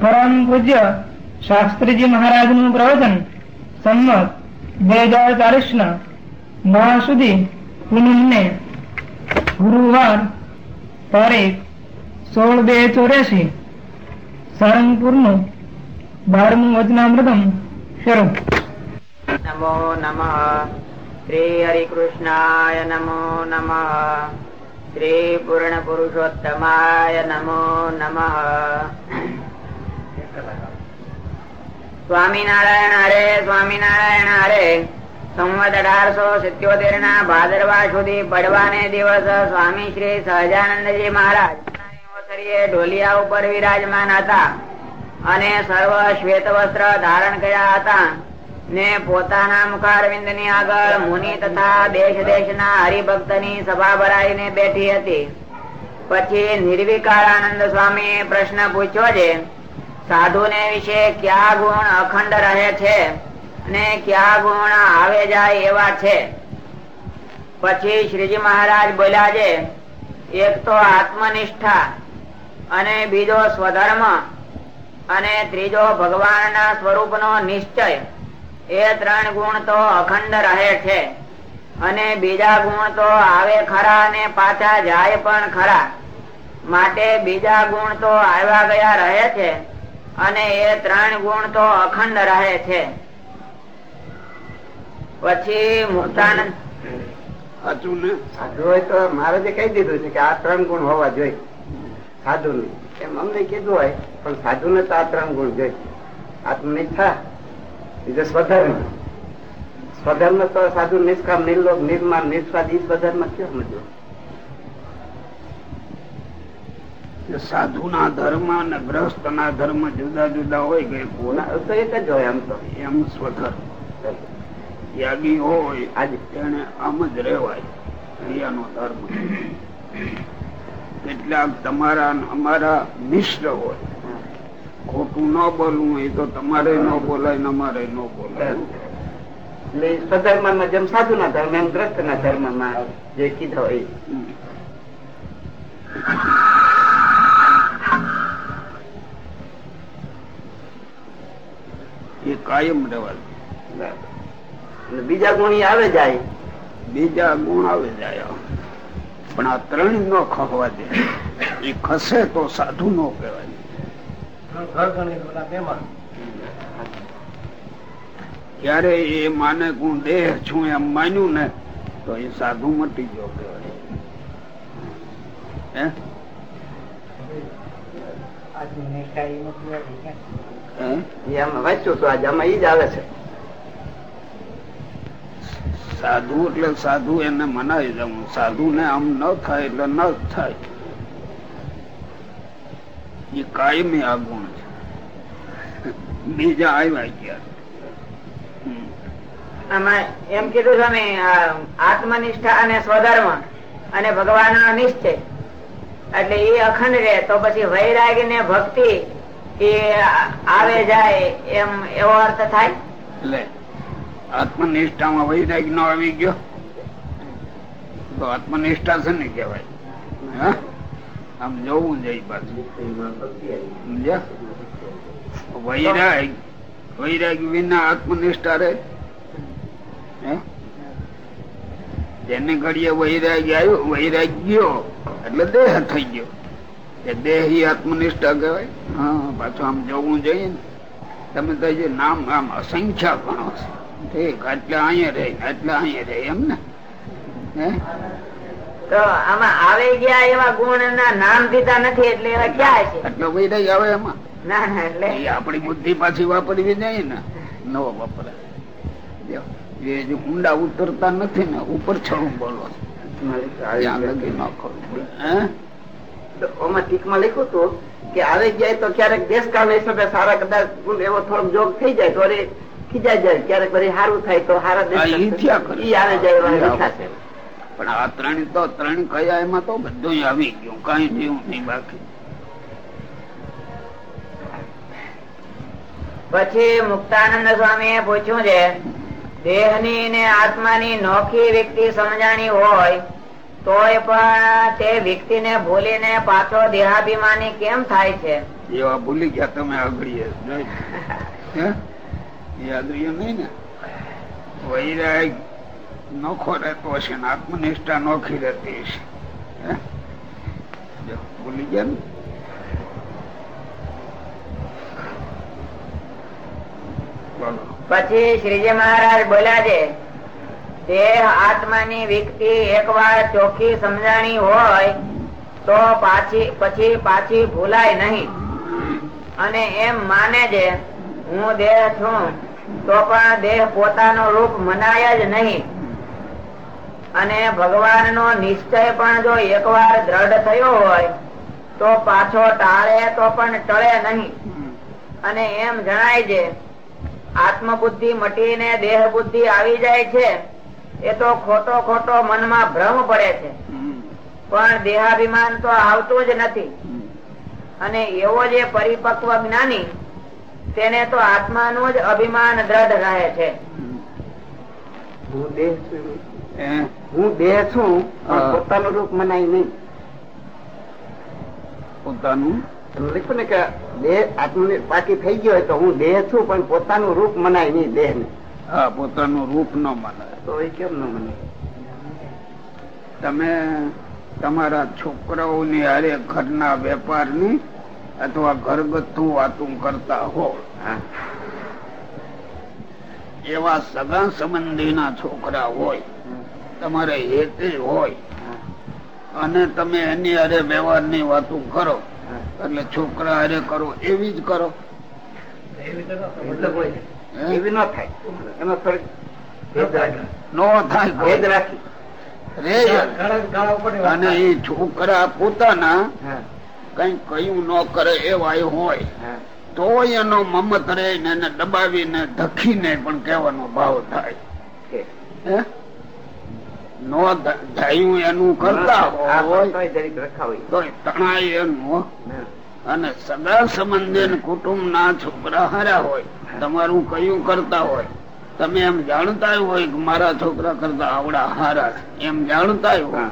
પરમ પૂજ્ય શાસ્ત્રીજી મહારાજનું પ્રવચન સંમત બે હજાર ચાલીસ ના મહા સુધી પૂનમને ગુરુવાર તારીખ સોળ બે ચોર્યાસી સારંગપુરનું બારમું વચનામૃતમ શરૂ. નમો નમઃ. શ્રી હરિકૃષ્ણાય નમો નમઃ. શ્રી પૂર્ણ પુરુષોત્તમાય નમો નમઃ. સ્વામિનારાયણ હરે સ્વામિનારાયણ હરે. સંવત અઢારસો સિત્યોતેર ના ભાદરવા સુધી પડવાને દિવસ સ્વામી શ્રી સહજાનંદજી મહારાજ ઢોલિયા ઉપર વિરાજમાન હતા અને સર્વ શ્વેત વસ્ત્ર ધારણ કર્યા હતા ને પોતાના મુખારવિંદની આગળ મુનિ તથા દેશ દેશ ના હરિભક્તની સભા ભરાઈને બેઠી હતી. પછી નિર્વિકારાનંદ સ્વામી પ્રશ્ન પૂછ્યો છે સાધુ ને વિશે કયા ગુણ અખંડ રહે છે અને કયા ગુણ આવે જાય એવા છે? પછી શ્રીજી મહારાજ બોલ્યા છે, એક તો આત્મનિષ્ઠા અને બીજો સ્વધર્મ અને ત્રીજો ભગવાનના સ્વરૂપનો નિશ્ચય. એ ત્રણ ગુણ તો અખંડ રહે છે અને બીજા ગુણ તો આવે ખરા અને પાછા જાય પણ ખરા. માટે બીજા ગુણ તો આવ્યા ગયા રહે છે અને એ ત્રણ ગુણ તો અખંડ રહે છે. પછી મુક્તાનંદ સાચું ને સાધુ તો કહી દીધું છે કે આ ત્રણ ગુણ હોવા જોઈએ. સાધુ નું એમ અમને કીધું હોય, પણ સાધુ ને તો આ ત્રણ ગુણ જોઈએ. આત્મનિષ્ઠા, બીજો સ્વધર્મ. સ્વધર્મ તો સાધુ નિષ્કામ નિર્લોક નિર્માણ નિસ્વાદ ઈ સ્વધર્મ કયો સમજો સાધુ ના ધર્મ અને ગ્રસ્ત ના ધર્મ જુદા જુદા હોય કે તો એક જ હોય એમ તો. એમ સ્વધર્મ. ત્યાગી હોય આજે. તેને આમ જ રહેવાય. ક્રિયાનો ધર્મ. કેટલાક તમારા અમારા મિશ્ર હોય. ખોટું ન બોલવું હોય તો તમારે ન બોલાય ને અમારે ન બોલાય. એટલે સ્વધર્મમાં જેમ સાધુ ના ધર્મ એમ ગ્રસ્ત ના ધર્મમાં જે કીધા હોય હમ. એ કાયમ રહેવા બીજા ગુણ આવે જાય. બીજા ગુણ આવે જાય પણ આ ત્રણ ન ખવા દે. એ ખસે તો સાધુ નો કહેવાય. ત્યારે એ માને કે હું દેહ છું એમ માન્યું ને તો એ સાધુ મટી ગયો કહેવાય. હે? સાધુ એટલે સાધુ એને મનાવી જવું સાધુ ને આમ ન થાય એટલે ન થાય. એ કાયમી આ ગુણ છે. બીજા આવ્યા ગયા આમાં એમ કીધું સ્વામી આત્મનિષ્ઠા અને સ્વધર્મ અને ભગવાન નિશ્ચય. એટલે એ અખંડ રહે તો પછી વૈરાગ ને ભક્તિ એ આવે જાય એમ એવો અર્થ થાય? એટલે આત્મનિષ્ઠામાં વૈરાગ નો આવી ગયો. તો આત્મનિષ્ઠા છે ને કેવાય? આમ જોવું જોઈએ પાછું. સમજ્યા? વૈરાગ વૈરાગ વિના આત્મનિષ્ઠા હે? તેને ઘડીએ વૈરાગ આવ્યો, વૈરાગ ગયો, એટલે દેહ થઈ ગયો. એ દેહ આત્મનિષ્ઠા કહેવાય. હા પાછું આમ જોવું જોઈએ ને. તમે તો જે નામ આમ અસંખ્ય ગણો છે. એટલે અહીંયા રહે એટલે અહીંયા રહે એમ ને? હે? તો આમાં આવે ગયા એવા ગુણ ના નામ દીધા નથી એટલે એવા ક્યાં છે? એટલે વૈરાગ આવે એમાં. ના ના એટલે આપણી બુદ્ધિ પાછી વાપરવી જાય ને. નવો વાપરે. એ જે ઊંડા ઉતરતા નથી ને ઉપર છળું બોલો. ત્યાં નાખો હે તો આમાં ટીકમાં લખ્યું હતું? કે આવી જાય તો ક્યારેક દેશકાળ હિસાબે સારા કદાચ એવો થોડોક જોગ થઈ જાય તો ખીજાઈ જાય ક્યારેક વળી સારું થાય તો સારા દેશ પણ આ ત્રણ તો ત્રણ કયા એમાં તો બધું આવી ગયું કઈ જેવું નહીં બાકી. પછી મુક્તાનંદ સ્વામી એ પૂછ્યું છે દેહની ને આત્માની નોખી વ્યક્તિ સમજાણી હોય તોય પણ તે વ્યક્તિને ભૂલીને પાછો દેહાભિમાની કેમ થાય છે? એવા ભૂલી ગયા તમે આગળ યાદ રહ્યો નહીં ને? વૈરાગ નોખો રહેતો હશે ને આત્મનિષ્ઠા નોખી રહેતી હશે. હે? ભૂલી ગયા ને? પછી શ્રીજી મહારાજ બોલ્યા છે દેહ આત્માની વિકતિ એકવાર ચોખ્ખી સમજાણી હોય, તો પાછી, પછી પાછી ભૂલાય નહીં. અને એમ માને છે, હું દેહ છું, તો પણ દેહ પોતાનો રૂપ મનાય જ નહીં. અને ભગવાનનો નિશ્ચય પણ જો એકવાર દ્રઢ થયો હોય, તો પાછો ટાળે તો પણ ટળે નહીં. અને એમ જણાય છે, આત્મબુદ્ધિ મટીને દેહ બુદ્ધિ આવી જાય છે. એ તો ખોટો ખોટો મનમાં ભ્રમ પડે છે. પણ દેહાભિમાન તો આવતું જ નથી. અને એવો જે પરિપક્વ જ્ઞાની તેને તો આત્માનું જ અભિમાન દ્રઢ રહે છે. હું દેહ છું. હું દેહ છું પોતાનું રૂપ મનાય નહીં. પોતાનું? લખ્યું ને કે દેહ આત્મને પાકી થઈ ગયો હોય તો હું દેહ છું પણ પોતાનું રૂપ મનાય નહીં દેહ ને હા પોતાનું રૂપ ન માને. તો એ કેમ ન માને? તમે તમારા છોકરાઓની હારે ઘરના વેપારની અથવા ઘરગથ્થુ વાતું કરતા હો. એવા સગા સંબંધીના છોકરા હોય તમારે હેતે હોય અને તમે એની હારે વ્યવહારની વાતો કરો એટલે છોકરા હારે કરો એવી જ કરો. એવી હે? એવી ન થાય. એમાં ફરક નો થાય. ભેદ રાખી. અને એ છોકરા પોતાના કઈ કયું ન કરે એવા હોય. તો એનો મમત રે ને એને દબાવીને ધખીને પણ કહેવાનો ભાવ થાય. હે? નો ધાયું એનું કરતા હોય તણાય એનું. અને સગા સંબંધી કુટુંબ ના છોકરા હારા હોય તમારું કયું કરતા હોય તમે એમ જાણતા હોય કે મારા છોકરા કરતા આવડા હારા એમ જાણતા હોય.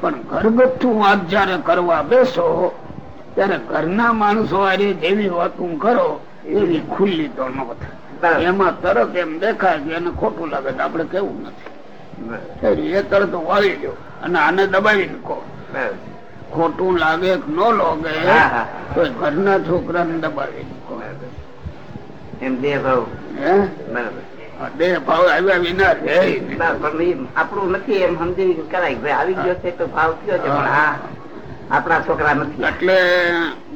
પણ ઘરગથ્થું વાત જયારે કરવા બેસો ત્યારે ઘરના માણસો હારે જેવી વાતું કરો એવી ખુલ્લી તો ન એમાં તરત એમ દેખાય કે એને ખોટું લાગે તો આપડે કેવું નથી. એ તરત વાળી લો અને આને દબાવીને કહો. ખોટું લાગે નો ન લાગે. તો ઘરના છોકરાને દબાવી કહો એમ દેહ ભાવ. દેહ ભાવ આવ્યા વિના આપણું નથી એમ સમજી કરાય ભાઈ આવી ગયો છે તો ભાવ થયો છે પણ આ આપણા છોકરા નથી. એટલે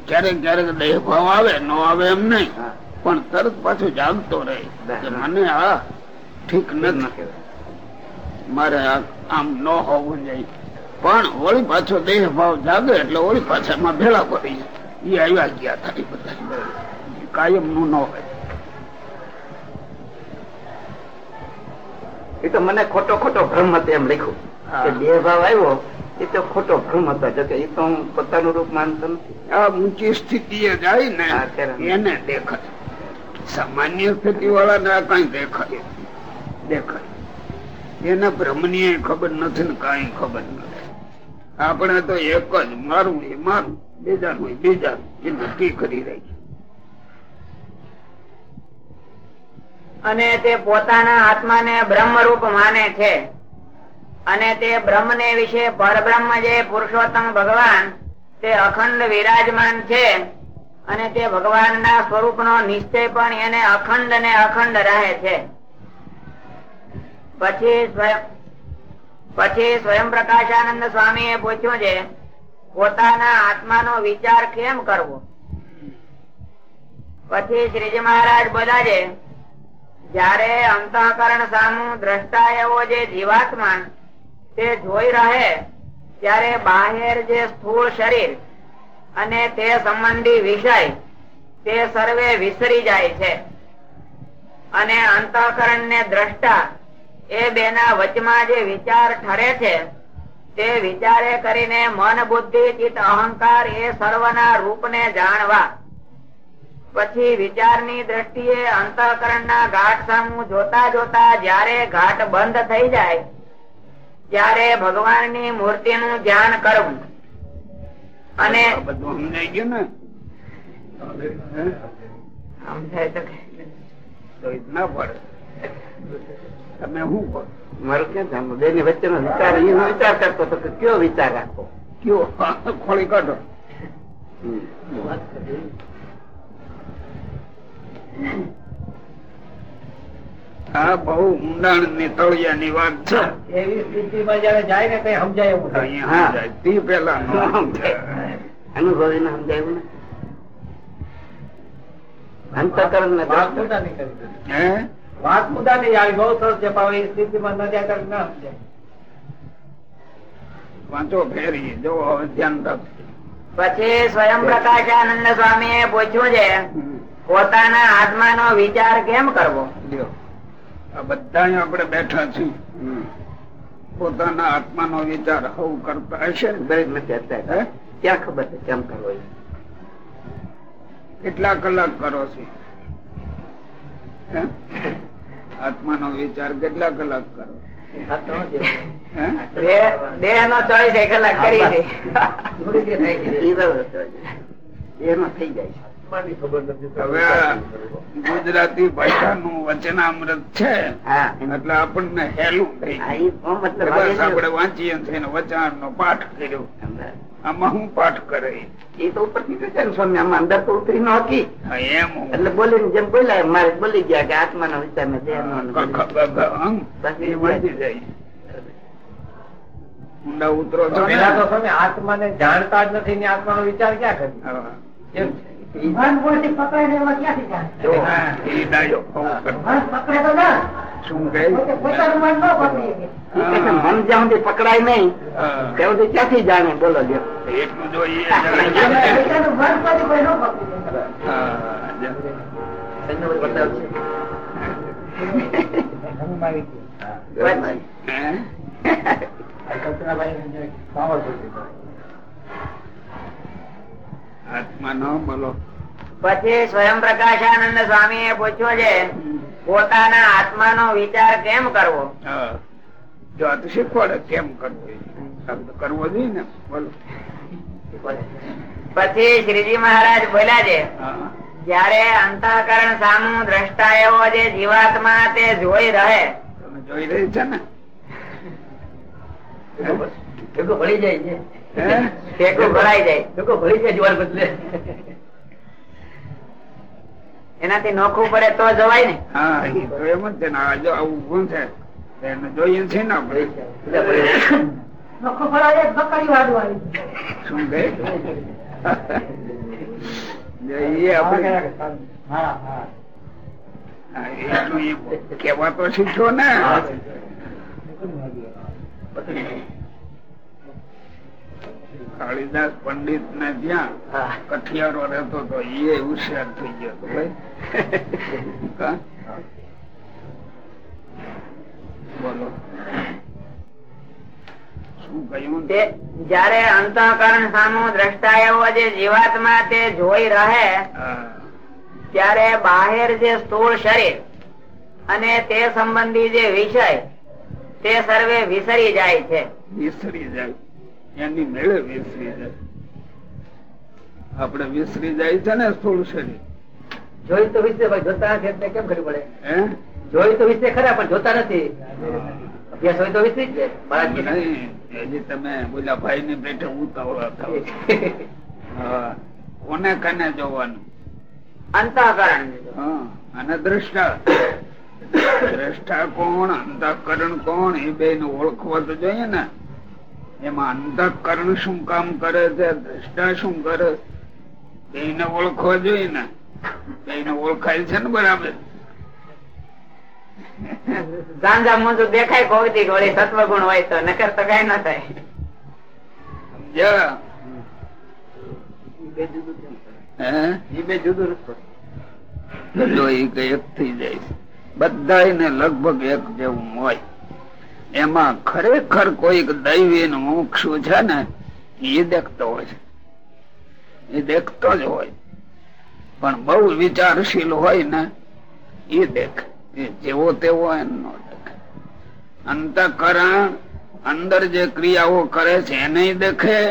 ક્યારેક ક્યારેક દેહ ભાવ આવે ન આવે એમ નહીં. પણ તરત પાછું જાગતો રહે. કે મને આ ઠીક નથી. મારે આમ ન હોવું જોઈએ. પણ વળી પાછો દેહ ભાવ જાગે એટલે વળી પાછા માં ભેળા પડી એ આવ્યા ગયા થાય બધા. કાયમનું ન હોય. એ તો મને ખોટો ખોટો ભ્રમ હતો એમ લખ્યું. કે દેહ ભાવ આવ્યો એ તો ખોટો ભ્રમ હતો. જો કે એ તો હું પોતાનું રૂપ માનતો નથી. આ ઊંચી સ્થિતિ એ જાય ને. એને દેખાય. સામાન્ય સ્થિતિ વાળા ને આ કઈ દેખાય. દેખાય. એને ભ્રમની ખબર નથી ને કઈ ખબર નથી. આપણે તો એક જ મારું એ મારું, બીજાનું એ બીજાનું એ નક્કી કરી રહી અને તે પોતાના આત્માને બ્રહ્મ રૂપ માને છે. અને તે બ્રહ્મ ને વિશે પરબ્રહ્મ જે પુરુષોત્તમ ભગવાન, તે અખંડ વિરાજમાન છે. અને તે ભગવાનના સ્વરૂપનો નિશ્ચય પણ એને અખંડ ને અખંડ રહે છે. પછી પછી સ્વયં પ્રકાશાનંદ સ્વામી એ પૂછ્યું છે, પોતાના આત્માનો વિચાર કેમ કરવો? પછી શ્રીજી મહારાજ બોલ્યા છે, જયારે અંતઃકરણ સામુ દ્રષ્ટા એવો જે જીવાત્મા તે જોઈ રહે, ત્યારે બાહેર જે સ્થૂળ શરીર અને તે સંબંધી વિષય તે સર્વે વિસરી જાય છે. અને અંતઃકરણ ને દ્રષ્ટા એ બેના વચમાં જે વિચાર ઠરે છે તે વિચારે કરીને મન બુદ્ધિ ચિત્ત અહંકાર એ સર્વના રૂપને જાણવા. પછી વિચારની દ્રષ્ટિએ અંતઃકરણના ઘાટ સામું જોતા જોતા જ્યારે ઘાટ બંધ થઈ જાય ત્યારે ભગવાનની મૂર્તિનું ધ્યાન કરવું. અને બધું સમજાઈ ગયું ને? સમજાય તો ના પડે. તમે હું મારો ક્યાં જાણવું? બે ની વચ્ચેનો વિચાર એનો વિચાર કરતો હતો કે કયો વિચાર રાખો કયો? ખોળી કાઢો. આ બહુ ઊંડાણની તળિયા ની વાત છે. એવી સ્થિતિમાં જયારે જાય ને કઈ સમજાય એવું થાય. તે પેલા ન. અનુભવી ને સમજાયું ને અંતકરણ ને હે? વાત મુદ્દાની આવી બહુ સરસ છે પણ એ સ્થિતિમાં ન જાય ના સમજાય. વાંચો ફેરી જો હવે ધ્યાન રાખજો. પછી સ્વયં પ્રકાશાનંદ સ્વામી એ પૂછ્યું છે પોતાના આત્મા નો વિચાર કેમ કરવો. આ બધા આપણે બેઠા છીએ. હમ. પોતાના આત્માનો વિચાર હવ કરતા હશે? દરેક નથી અત્યારે ક્યાં ખબર છે કેમ કરવો કેટલા કલાક કરો છો? હે? આત્માનો વિચાર કેટલા કલાક કરો? હે? દેહ નો ચોવીસ કલાક કરી ગુજરાતી વચનામૃત છે. એટલે આપણને હેલું થઈ આપણે વાંચીએ છીએ વચન નો પાઠ કર્યો. આમાં હું પાઠ કરે? એ તો ઉપરથી કહે છે ને સ્વામી આમાં અંદર તો ઉતરી ન એમ એટલે બોલીને જેમ બોલ્યા મારે બોલી ગયા કે આત્માનો વિચાર ને દેહ નો ક, ખ, ગ, ઘ, અં. એ વાંચી જાય. ઊંડા ઉતરો છો પેલા તો સ્વામી આત્માને જાણતા જ નથી ને આત્માનો વિચાર ક્યાં કરી? હા. એમ છે. જો, એ ડાયો. શું કહે? પોતાનું મન ન છે, મન જ્યાં સુધી પકડાય નહીં ત્યાં સુધી ક્યાંથી જાણે? બોલો લ્યો. એટલું જો એ જાણે. હા, જા. હે? આત્મા નો બોલો. પછી સ્વયં પ્રકાશાનંદ સ્વામી એ પૂછ્યું છે પોતાના આત્માનો વિચાર કેમ કરવો? હા. જો આ તો શીખવાડે કેમ કરવું તો કરવો જોઈએ ને. બોલો. પછી શ્રીજી મહારાજ બોલ્યા છે. જયારે અંતઃકરણ સામુ દ્રષ્ટા એવો જે જીવાત્મા તે જોઈ રહે. જોઈ રહી છે ને? હે? ટેકું ભરાઈ જાય. એનાથી નોખું પડે તો જવાય ને. હા એમ જ છે ને. જો આવું ગુણ છે જોઈએ છે ને આપણે શું કહે? એ આપણે એટલું એ તો શીખ્યો ને. કાળીદાસ પંડિત ને ત્યાં કઠિયારો રહેતો તો એ હોશિયાર થઈ ગયો તો ભાઈ કા? બોલો. જયારે અંતઃકરણ સામુ દ્રષ્ટા એવો જે જીવાત્મા તે જોઈ રહે ત્યારે બાહેર જે સ્થૂળ શરીર અને તે સંબંધી જે વિષય તે સર્વે વિસરી જાય છે. વિસરી જાય. એની મેળે વિસરી જાય. આપડે વિસરી જાય છે ને સ્થૂળ શરીર. જોઈ તો વિશે જોતા કેમ કરવું પડે? હે? જોઈ તો વિશે ખરા પણ જોતા નથી. અભ્યાસ હોય તો વિશે જ છે. નહીં તમે બોલા ભાઈ ની પેટે ઉતાવળા કોને કને જોવાનું? અંતઃકરણ. અને દ્રષ્ટા. દ્રષ્ટા કોણ અંતઃકરણ કોણ એ બે ને ઓળખવા તો જોઈએ ને. એમાં અંતઃકરણ શું કામ કરે છે દ્રષ્ટા શું કરે? બેને ઓળખવા જોઈએ ને. બેને ઓળખાય છે ને બરાબર. ગાંજા મોજું દેખાય કોઈ વળી સત્વગુણ હોય તો, નકર તો કઈ ના થાય. એમાં ખરેખર કોઈક દૈવી નું મોક્ષું છે ને એ દેખતો હોય એ દેખતો જ હોય. પણ બહુ વિચારશીલ હોય ને એ દેખે. જેવો તેવો એમ અંતકરણ અંદર જે ક્રિયાઓ કરે છે એને દેખે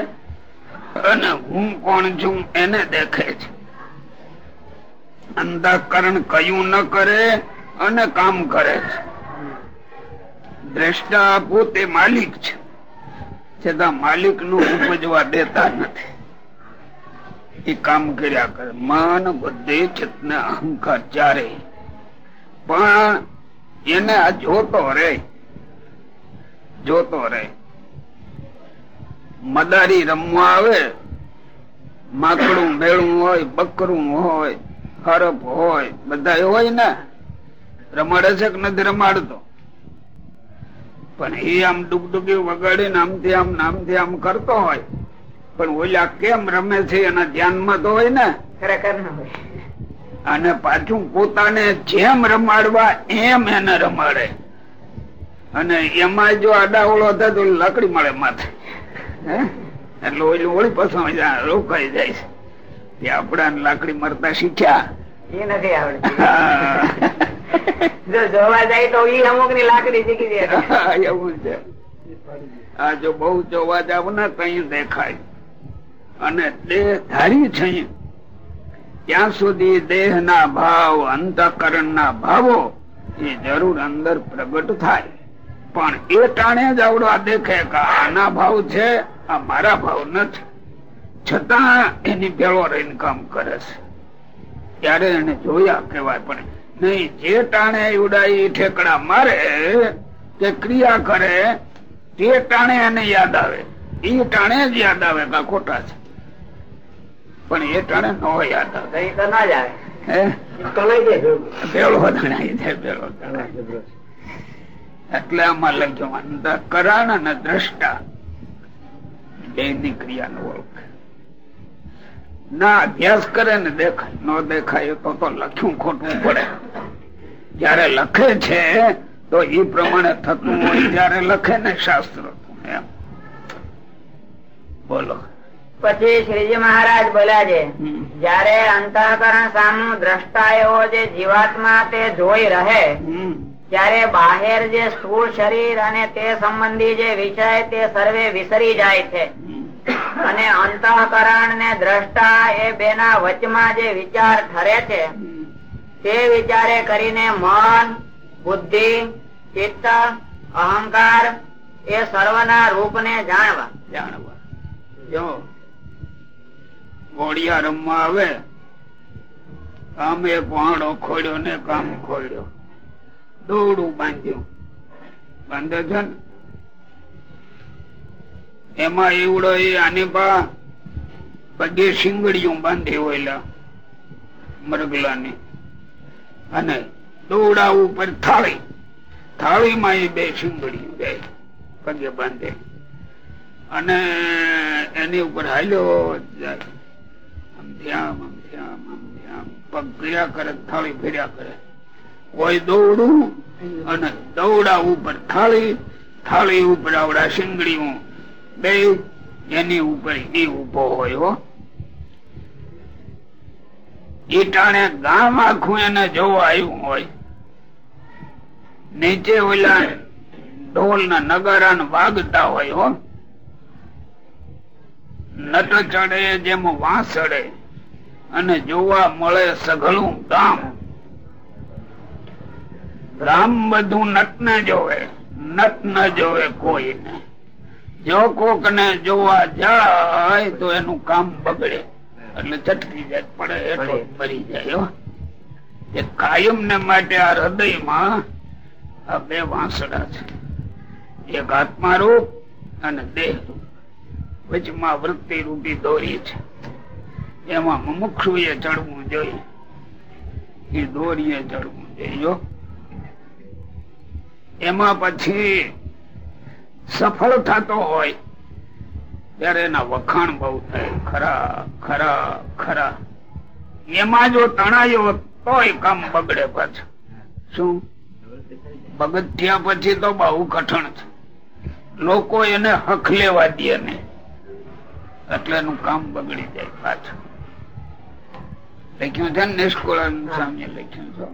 અને હું કોણ છું એને દેખે છે. અંતકરણ કયું ન કરે અને કામ કરે છે. દ્રષ્ટા પોતે માલિક છે. છતાં માલિકનું ઉપજવા દેતા નથી. એ કામ કર્યા કરે. મન, બુદ્ધિ, ચિત્ત અહંકાર ચારે પણ એને આ જોતો રે જોતો રે. મદારી રમવા આવે, માકડું મેળું હોય, બકરું હોય હરફ હોય, બધા હોય ને, રમાડે છે કે નથી રમાડતો? પણ એ આમ ડુગડુગી વગાડીને આમથી આમ નામથી આમ કરતો હોય. પણ ઓલા કેમ રમે છે એના ધ્યાનમાં તો હોય ને? ખરેખર ના હોય. અને પાછું પોતાને જેમ રમાડવા એમ એને રમાડે. અને એમાં જો આડાવડો થાય તો લાકડી મળે માથે. હે? એટલે ઓલું ઓળી પસંદ રોકાઈ જાય. છે એ આપડા લાકડી મરતા શીખ્યા. એ નથી આવડતી. જો જોવા જાય તો ઈ અમુકની લાકડી શીખી જાય. એવું છે. આ જો બહુ જોવા જાવ ને કઈ દેખાય. અને દેહ ધારી છે ત્યાં સુધી દેહ ના ભાવ અંતકરણ ના ભાવો એ જરૂર અંદર પ્રગટ થાય. પણ એ ટાણે જ આવડો આ દેખે કે આના ભાવ છે, આ મારા ભાવ નથી. છતાં એની ભેળો રહીને કામ કરે છે. ત્યારે એને જોયા કેવાય પણ નહીં, જે ટાણે ઉડાઈ ઠેકડા મારે કે ક્રિયા કરે, તે ટાણે એને યાદ આવે. એ ટાણે જ યાદ આવે કે ખોટા છે. પણ એ ટાણે ન તો. ના એટલે આમાં લખ્યું અંતકરણ અને દ્રષ્ટા બે ની ક્રિયા નો ઓળખ. ના અભ્યાસ કરે ને દેખાય ન દેખાય તો તો લખ્યું ખોટું પડે. જયારે લખે છે તો એ પ્રમાણે થતું હોય ત્યારે લખે ને શાસ્ત્ર. એમ. બોલો. પછી શ્રીજી મહારાજ બોલ્યા છે જયારે અંતઃકરણ સામું દ્રષ્ટા એવો જે જીવાત્મા તે જોઈ રહે ત્યારે બાહેર જે સ્થૂળ શરીર અને તે સંબંધી જે વિષય તે સર્વે વિસરી જાય છે. અને અંતઃકરણ ને દ્રષ્ટા એ બેના વચમાં જે વિચાર ઠરે છે તે વિચારે કરીને મન બુદ્ધિ ચિત્ત અહંકાર એ સર્વના રૂપને જાણવા. જાણવા. જો ઘોડિયા રમવા આવે એક વાણો ખોડ્યો ને કામ ખોડ્યો. દોડું બાંધ્યું. બાંધે છે ને? એમાં એવડો એ આને પા પગે શીંગડીયું બાંધી હોય મરગલાની અને દોડા ઉપર થાળી. થાળીમાં એ બે સિંગડિયું બે પગે બાંધે. અને એની ઉપર હાલ્યો જાય. ઊભો હોય, હો. ગામ આખું એને જોવા આવ્યું હોય. નીચે ઓલા ઢોલ ના નગારા ને વાગતા હોય, હો. નટ ચડે જેમ વાસડે અને જોવા મળે સઘળું ગામ. રામ બધું નટ ને જોવે, નટ ન જોવે કોઈને. જો કોક ને જોવા જાય તો એનું કામ બગડે. એટલે ચટકી જાય, પડે એટલો મરી જાય. એ કાયમ ને માટે આ હૃદયમાં આ બે વાંસડા છે. એક આત્મા રૂપ અને દેહ. રૂપ વચમાં વૃત્તિ રૂપી દોરી છે. એમાં મુમુક્ષુ એ ચડવું જોઈએ એ દોરીએ ચડવું જોઈએ એમાં પછી સફળ થતો હોય, ત્યારે એના વખાણ બહુ થાય. ખરા ખરા ખરા. એમાં જો તણાયો તોય કામ બગડે પાછું. શું? પગથિયા પછી તો બહુ કઠણ છે. લોકો એને હક લેવા દે ને. એટલે એનું કામ બગડી જાય પાછું. લખ્યું છે ને સામે લખ્યું છે.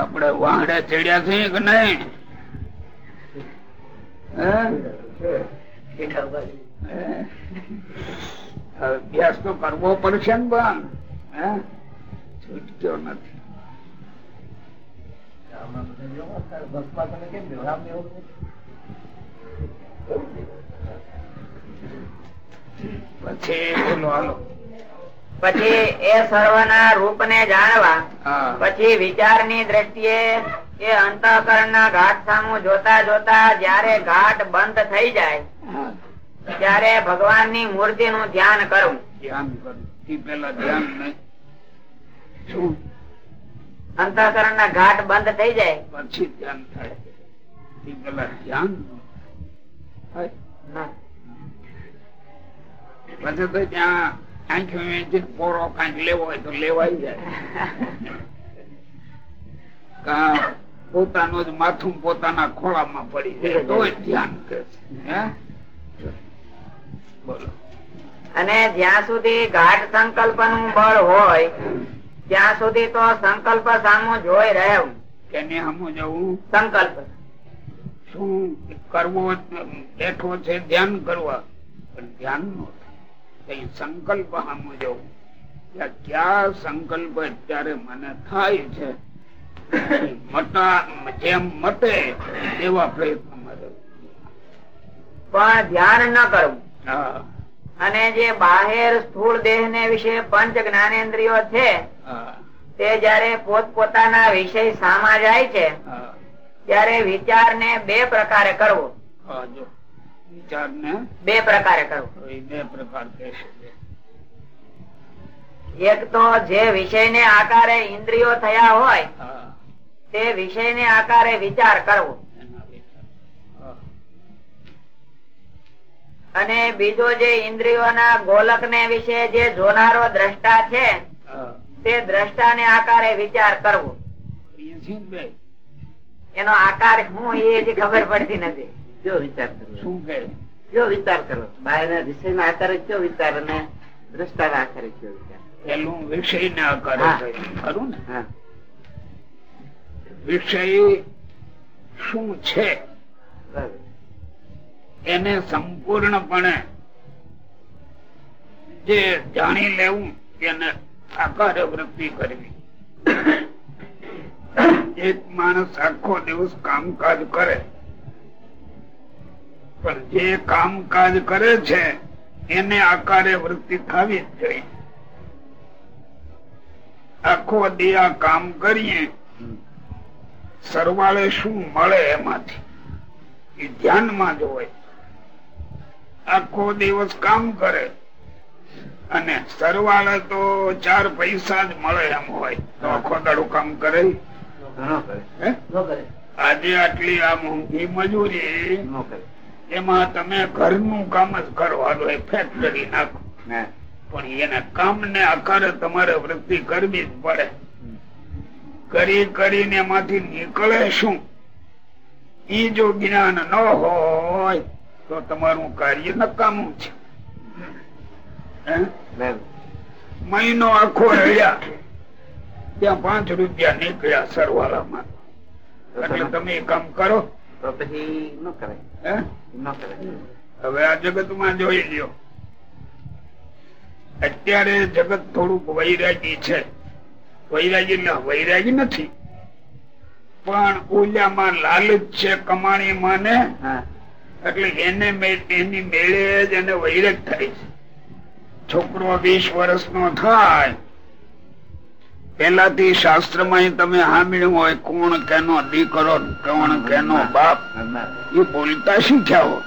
આપણે વાહડે ચડ્યા છે કે નહીં? અભ્યાસ તો કરવો પડશે ને પણ છૂટક્યો નથી. પછી બોલો હાલો. પછી એ સર્વના રૂપ ને જાણવા પછી વિચારની દ્રષ્ટિએ એ અંતઃકરણ ના ઘાટ સામુ જોતા જોતા જયારે ઘાટ બંધ થઈ જાય ત્યારે ભગવાનની મૂર્તિ નું ધ્યાન કરવું ધ્યાન કરું. પેલા ધ્યાન નહીં. અંતઃકરણ ના ઘાટ બંધ થઈ જાય. પછી ધ્યાન થાય. પેલા ધ્યાન. પછી તો ત્યાં આંખો વેચી પોરો કાંઈક લેવો હોય તો લેવાય જાય પોતાનું જ માથું પોતાના ખોળામાં પડી જાય તો ધ્યાન કરે છે. બોલો. અને જ્યાં સુધી ગાઢ સંકલ્પનું બળ હોય ત્યાં સુધી તો સંકલ્પ સામો જોઈ રહેવું. કેને હમું જવું? સંકલ્પ. શું કરવો બેઠો છે ધ્યાન કરવા. પણ ધ્યાન નો કઈ સંકલ્પ સામું જવું ક્યાં સંકલ્પ અત્યારે મને થાય છે? જેમ મટે એવા પ્રયત્ન પણ ધ્યાન ન કરવું. અને જે બાહેર સ્થૂળ દેહ ને વિશે પંચ જ્ઞાનેન્દ્રિયો છે તે જયારે પોત પોતાના વિષય સામા જાય છે ત્યારે વિચાર ને બે પ્રકારે કરવો. વિચાર ને બે પ્રકારે કરવું બે પ્રકાર એક તો જે વિષય ને આકારે ઇન્દ્રિયો થયા હોય તે વિષય ને આકારે વિચાર કરવો. હા. અને બીજો જે ઇન્દ્રિયોના ગોલક ને વિશે જે જોનારો દ્રષ્ટા છે તે દ્રષ્ટા ને આકારે વિચાર કરવો. એનો આકાર શું એ ખબર પડતી નથી. જો વિચાર કરવો? શું કે કયો વિચાર કરો બહારના વિષય ના આધારે કયો વિચાર અને દ્રષ્ટા ના આધારે કયો વિચાર? પેલું વિષય ને આકારે ખરું ને? હા. વિષય શું છે? એને સંપૂર્ણપણે જે જાણી લેવું એને આકારે વૃત્તિ કરવી. એક માણસ આખો દિવસ કામકાજ કરે. પણ જે કામકાજ કરે છે એને આકારે વૃત્તિ થવી જ જોઈએ. આખો દી આ કામ કરીએ સરવાળે શું મળે એમાંથી? એ ધ્યાનમાં જ આખો દિવસ કામ કરે અને સરવાળે તો ચાર પૈસા જ મળે એમ હોય. તો આખો દાડું કામ કરે. આજે આટલી આ મોંઘી મજૂરી. એમાં તમે ઘરનું કામ જ કરો. હાલો એ ફેક્ટરી નાખો. પણ એને કામ ને આકારે તમારે વૃત્તિ કરવી જ પડે. કરી કરીને એમાંથી નીકળે શું? ઈ જો જ્ઞાન ન હોય તો તમારું કાર્ય નકામું છે. મહિનો આખો રહ્યા. ત્યાં પાંચ રૂપિયા નીકળ્યા સરવાળામાં. એટલે તમે કામ કરો. તો પછી ન કરાય ન કરાય હવે આ જગતમાં જોઈ લ્યો. અત્યારે જગત થોડુંક વૈરાગી છે. વૈરાગી વૈરાગી નથી. પણ ઓલામાં લાલચ છે કમાણીમાં ને હા. એટલે એને મે- એની મેળે જ એને વૈરાગ થાય છે. છોકરો વીસ વર્ષનો થાય પેલાથી શાસ્ત્રમાં તમે સાંભળ્યું હોય કોણ કેનો દીકરો કોણ કેનો બાપ એ બોલતા શીખ્યા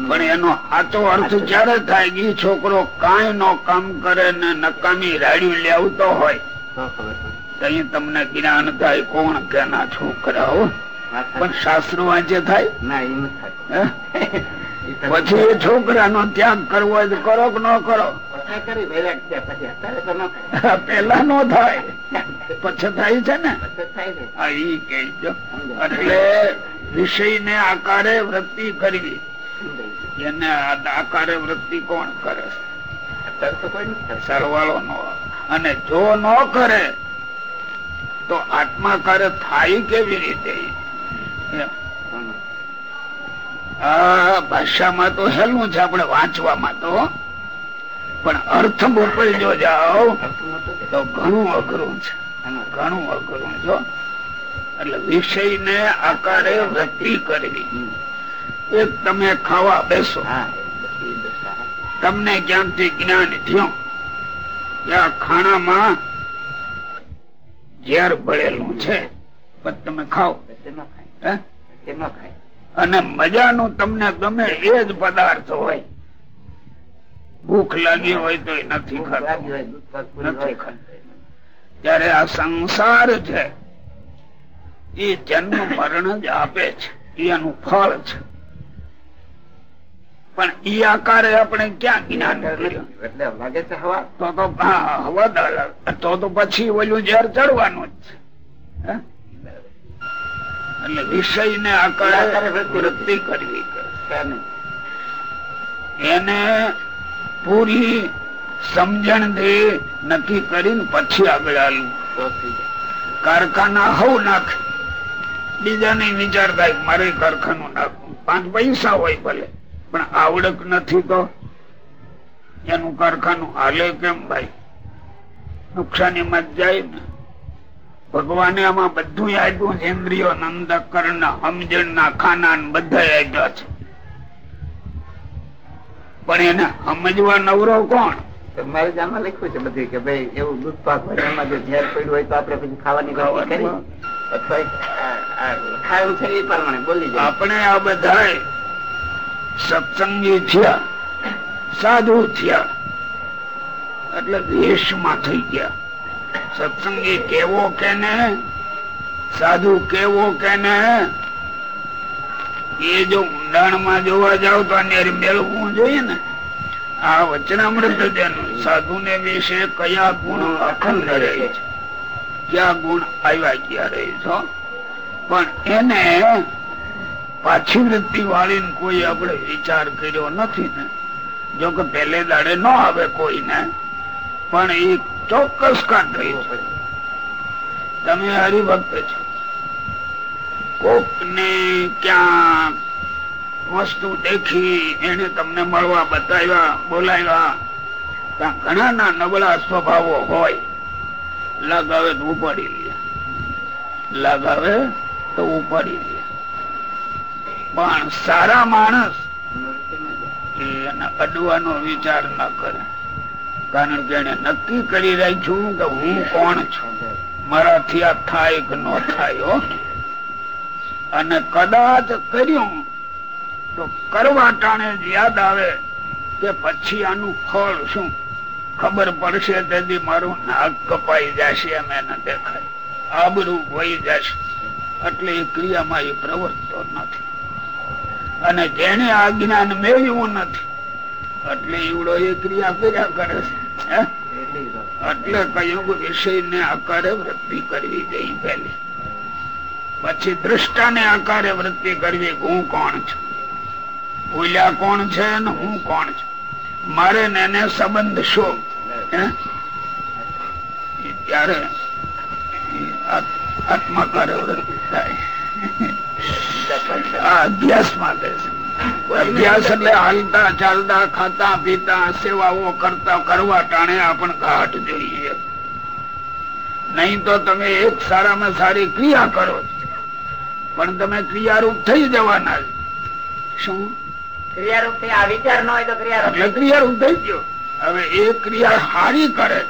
પણ એનો સાચો અર્થ ક્યારે થાય કે છોકરો કાંઈ નો કામ કરે ને નકામી રાડ્યું લેવતો હોય તો ખબર પડે. તો અહીં તમને જ્ઞાન થાય કોણ કેના છોકરાઓ પણ શાસ્ત્ર વાંચે થાય ના એ થાય? એ પછી એ છોકરાનો ત્યાગ કરવો હોય તો કરો કે ન કરો? પેલા નો થાય. પછી થાય છે ને? ઈ કહેજો. એટલે વિષય ને આકારે વૃત્તિ કરવી. એને આકારે વૃત્તિ કોણ કરે? સરવાળો નો અને જો ન કરે તો આત્માકારે થાય કેવી રીતે? ભાષામાં તો હેલું છે આપણે વાંચવામાં તો. પણ અર્થ ઉપર જો જાઓ. તે. ઘણું અઘરું છે. ઘણું અઘરું જો એટલે વિષય ને આકારે વૃત્તિ કરવી. એક તમે ખાવા બેસો. તમને ક્યાંકથી જ્ઞાન થયું કે આ ખાણામાં ઝેર ભળેલું છે. પણ તમે ખાઓ. તેમાં ખાય. તેમાં ખાય. અને મજાનું તમને ગમે એ જ પદાર્થ હોય. ભૂખ લાગી હોય તો નથી નથી ત્યારે આ સંસાર છે એ જન્મ મરણ જ આપે છે એનું ફળ છે. પણ ઈ આકારે આપણે ક્યાં જ્ઞાન એટલે લાગે છે હવા? તો તો હવા. તો તો પછી ઓલું ઝેર ચડવાનું જ છે? એટલે વિષય ને આકારે આકારે વૃત્તિ. કરવી. એને પૂરી સમજણથી નક્કી કરીને પછી આગળ જાય. કારખાના હવ નાખે બીજા નહીં વિચાર થાય મારે કારખાનું નાખવું પાંચ પૈસા હોય ભલે પણ આવડક નથી તો એનું કારખાનું હાલે કેમ ભાઈ નુકસાની માં જાય ને ભગવાને આમાં બધું આપ્યું છે ઇન્દ્રિયો નંદકરણ સમજણ ના ખાના બધા આપ્યા છે. પણ એને સમજવા નવરો કોણ? મારે જ લખ્યું છે બધું કે ભાઈ એવું દૂધ પાક જો ઝેર પડ્યું હોય તો આપણે પછી ખાવાની ખાવા કરી. આ છે એ પ્રમાણે બોલી જાય. આપણે આ બધા સત્સંગી થયા સાધુ થયા એટલે દેશમાં થઈ ગયા. સત્સંગી કેવો કે ને? સાધુ કેવો કે ને? એ જો ઊંડાણમાં જોવા જાવ તો આને મેળવવું જોઈએ ને. આ વચનામૃત સાધુ ને વિશે કયા ગુણ અખંડ રહે છે? ક્યાં ગુણ આવ્યા ક્યાં રહે છો પણ એને પાછી વૃત્તિ વાળી કોઈ આપણે વિચાર કર્યો નથી ને. જો કે પહેલે દાડે ન આવે કોઈને, પણ એ ચોક્કસ કાંત રહી છે તમે હરિભક્ત છો. કોક ને ક્યાં વસ્તુ દેખી એને તમને મળવા બતાવ્યા, બોલાવ્યા. ત્યાં ઘણા ના નબળા સ્વભાવો હોય. લગાવે તો ઉપાડી લે. લગાવે તો ઉપાડી લે. પણ સારા માણસ એને અડવાનો વિચાર ન કરે. કારણ કે એને નક્કી કરી રાખ્યું કે હું કોણ છું? મારાથી આ થાય કે ન થાય અને કદાચ કર્યું તો કરવા ટાણે યાદ આવે કે પછી આનું ફળ શું? ખબર પડશે તેથી મારું નાક કપાઈ જશે એમ એને દેખાય. આબરૂ વહી જશે. એટલે એ ક્રિયામાં એ પ્રવર્તતો નથી. અને જેને આ જ્ઞાન મેળવ્યું નથી, એટલે એવડો એ ક્રિયા કર્યા કરે છે? એટલે કહ્યું કે વિષય આકારે વૃત્તિ કરવી જોઈએ પેલી પછી દ્રષ્ટા ને આકારે વૃત્તિ કરવી હું કોણ છું? ભૂલ્યા કોણ છે ને હું કોણ છું? મારે ને એને સંબંધ શું? ત્યારે આત્માકારે વૃત્તિ થાય. આ અભ્યાસ માટે છે. અભ્યાસ એટલે હાલતા ચાલતા ખાતા પીતા સેવાઓ કરતા કરવા ટાણે આપણ ઘાટ જોઈએ. નહીં તો તમે એક સારામાં સારી ક્રિયા કરો પણ તમે ક્રિયારૂપ થઈ જવાના શું? ક્રિયારૂપથી આ વિચાર ન હોય તો ક્રિયારૂપ એટલે ક્રિયારૂપ થઈ ગયો. હવે એ ક્રિયા હારી કરે.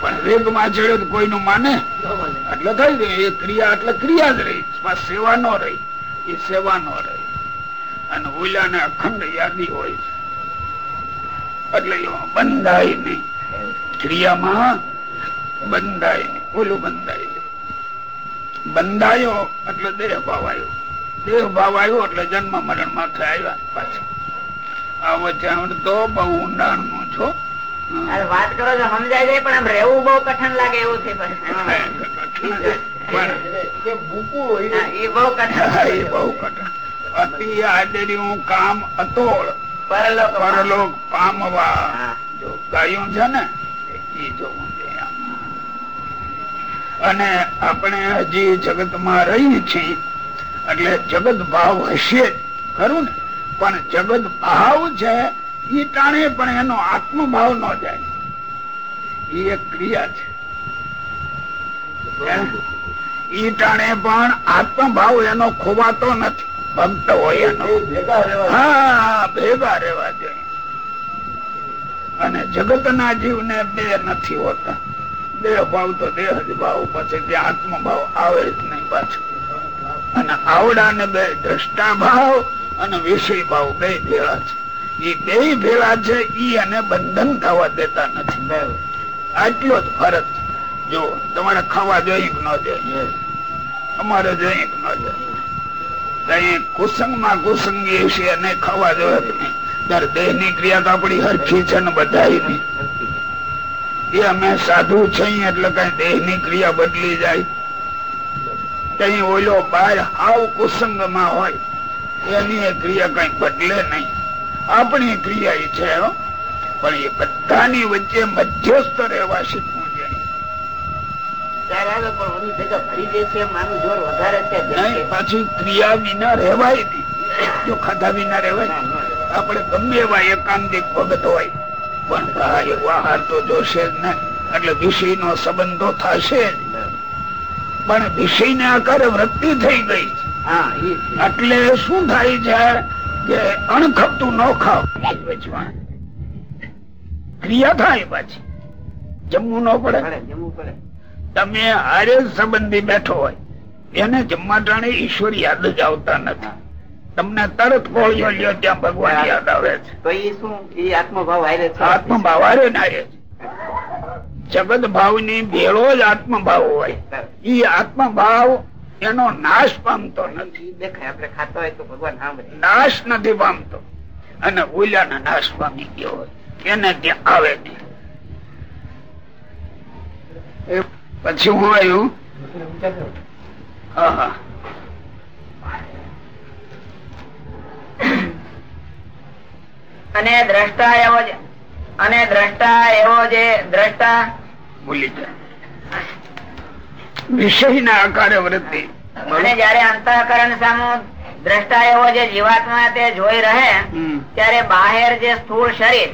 પણ વેગમાં ચડે તો કોઈનું માને. એટલે થઈ ગયું. એ ક્રિયા એટલે ક્રિયા જ રહી. સેવા નો રહી. એ સેવા નો રહી. અને ઓલાને અખંડ યાદી હોય છે. એટલે એમાં બંધાય નહીં. ક્રિયામાં બંધાય નહીં. ઓલું બંધાય નહીં બંધાયો એટલે દેહ ભાવ આવ્યો દેહ ભાવ આવ્યો એટલે જન્મ મરણ માથે આવ્યા પાછો. આ વચ્ચે તો બહુ ઊંડાણ નો છો વાત કરો તો સમજાય જાય પણ આમ રહેવું બહુ કઠણ લાગે એવું છે પણ. પણ કે ભૂકું હોય હા, એ બહુ કઠણ એ બહુ કઠણ. અતિ આદર્યું કામ અતોળ પરલોક. પામવા. જો ગાયું છે ને એ જોવું અને આપણે હજી જગતમાં રહી છીએ એટલે જગત ભાવ હશે ખરું ને? પણ જગત ભાવ છે ઈ ટાણે પણ એનો આત્મભાવ ન જાય. એ એક ક્રિયા છે. ઈ ટાણે પણ આત્મભાવ એનો ખોવાતો નથી. ભક્ત હોય હા ભેગા રહેવા જોઈએ અને જગત ના જીવ ને બે નથી હોતા. દેહ ભાવ તો દેહ જ ભાવ પછી ત્યાં આત્મભાવ આવે જ નહીં પાછું. અને આવડા ને બે દ્રષ્ટા ભાવ અને વિષય ભાવ બે ભેળા છે. એ બે ભેળા છે ઈ અને બંધન થવા દેતા નથી. આટલો જ ફરક. જો તમારે ખાવા જોઈએ કે ન જોઈએ અમારે જોઈએ કે ન જોઈએ કઈ કુસંગ છે અને ખાવા જોઈએ તાર દેહની ક્રિયા તો આપડી હરખી છે ને બધા એ અમે સાધુ છે એટલે કઈ દેહની ક્રિયા બદલી જાય. કઈ ઓલો બાર હાવ કુસંગમાં હોય. એની ક્રિયા કઈ બદલે નહીં. આપણી ક્રિયા છે. પણ એ બધાની વચ્ચે મધ્યસ્થ રહેવા શીખવું ત્યારે આવે પણ ઓની દે છે માનું જોર વધારે છે. પાછી ક્રિયા વિના રહેવાય નહીં. જો ખાધા વિના રહેવાય આપણે ગમે એવા એકાંતિક ભગત હોય પણ આહાર તો જોશે જ ને એટલે વિષય નો સંબંધો થશે જ. પણ વિષય ને આકારે વૃત્તિ થઈ ગઈ છે. હા એટલે શું થાય છે કે અણખપતું ન ખાવ. ક્રિયા થાય પાછી. જમવું ન પડે જમવું પડે. તમે હારે સંબંધી બેઠો હોય એને જમવા ટાણે ઈશ્વર યાદ જ આવતા નથી. તમને તરત કોળીઓ લ્યો ત્યાં ભગવાન યાદ આવે છે. તો એ શું? એ આત્મભાવ હારે છે? આત્મભાવ હારે ના છે જગત ભાવની ભેળો જ આત્મભાવ હોય. એ આત્મભાવ એનો નાશ પામતો નથી. દેખાય આપણે ખાતા હોય તો ભગવાન સાંભળે. નાશ નથી પામતો. અને ઓલાને નાશ પામી ગયો હોય. એને ત્યાં આવે નહીં. પછી હું આવ્યું? હા અને દ્રષ્ટા એવો અને દ્રષ્ટા એવો જે દ્રષ્ટા ભૂલી જાય. વિષય ના આકારે વૃત્તિ. અને જયારે અંતઃકરણ સામુ દ્રષ્ટા એવો જે જીવાત્મા તે જોઈ રહે ત્યારે બહાર જે સ્થૂળ શરીર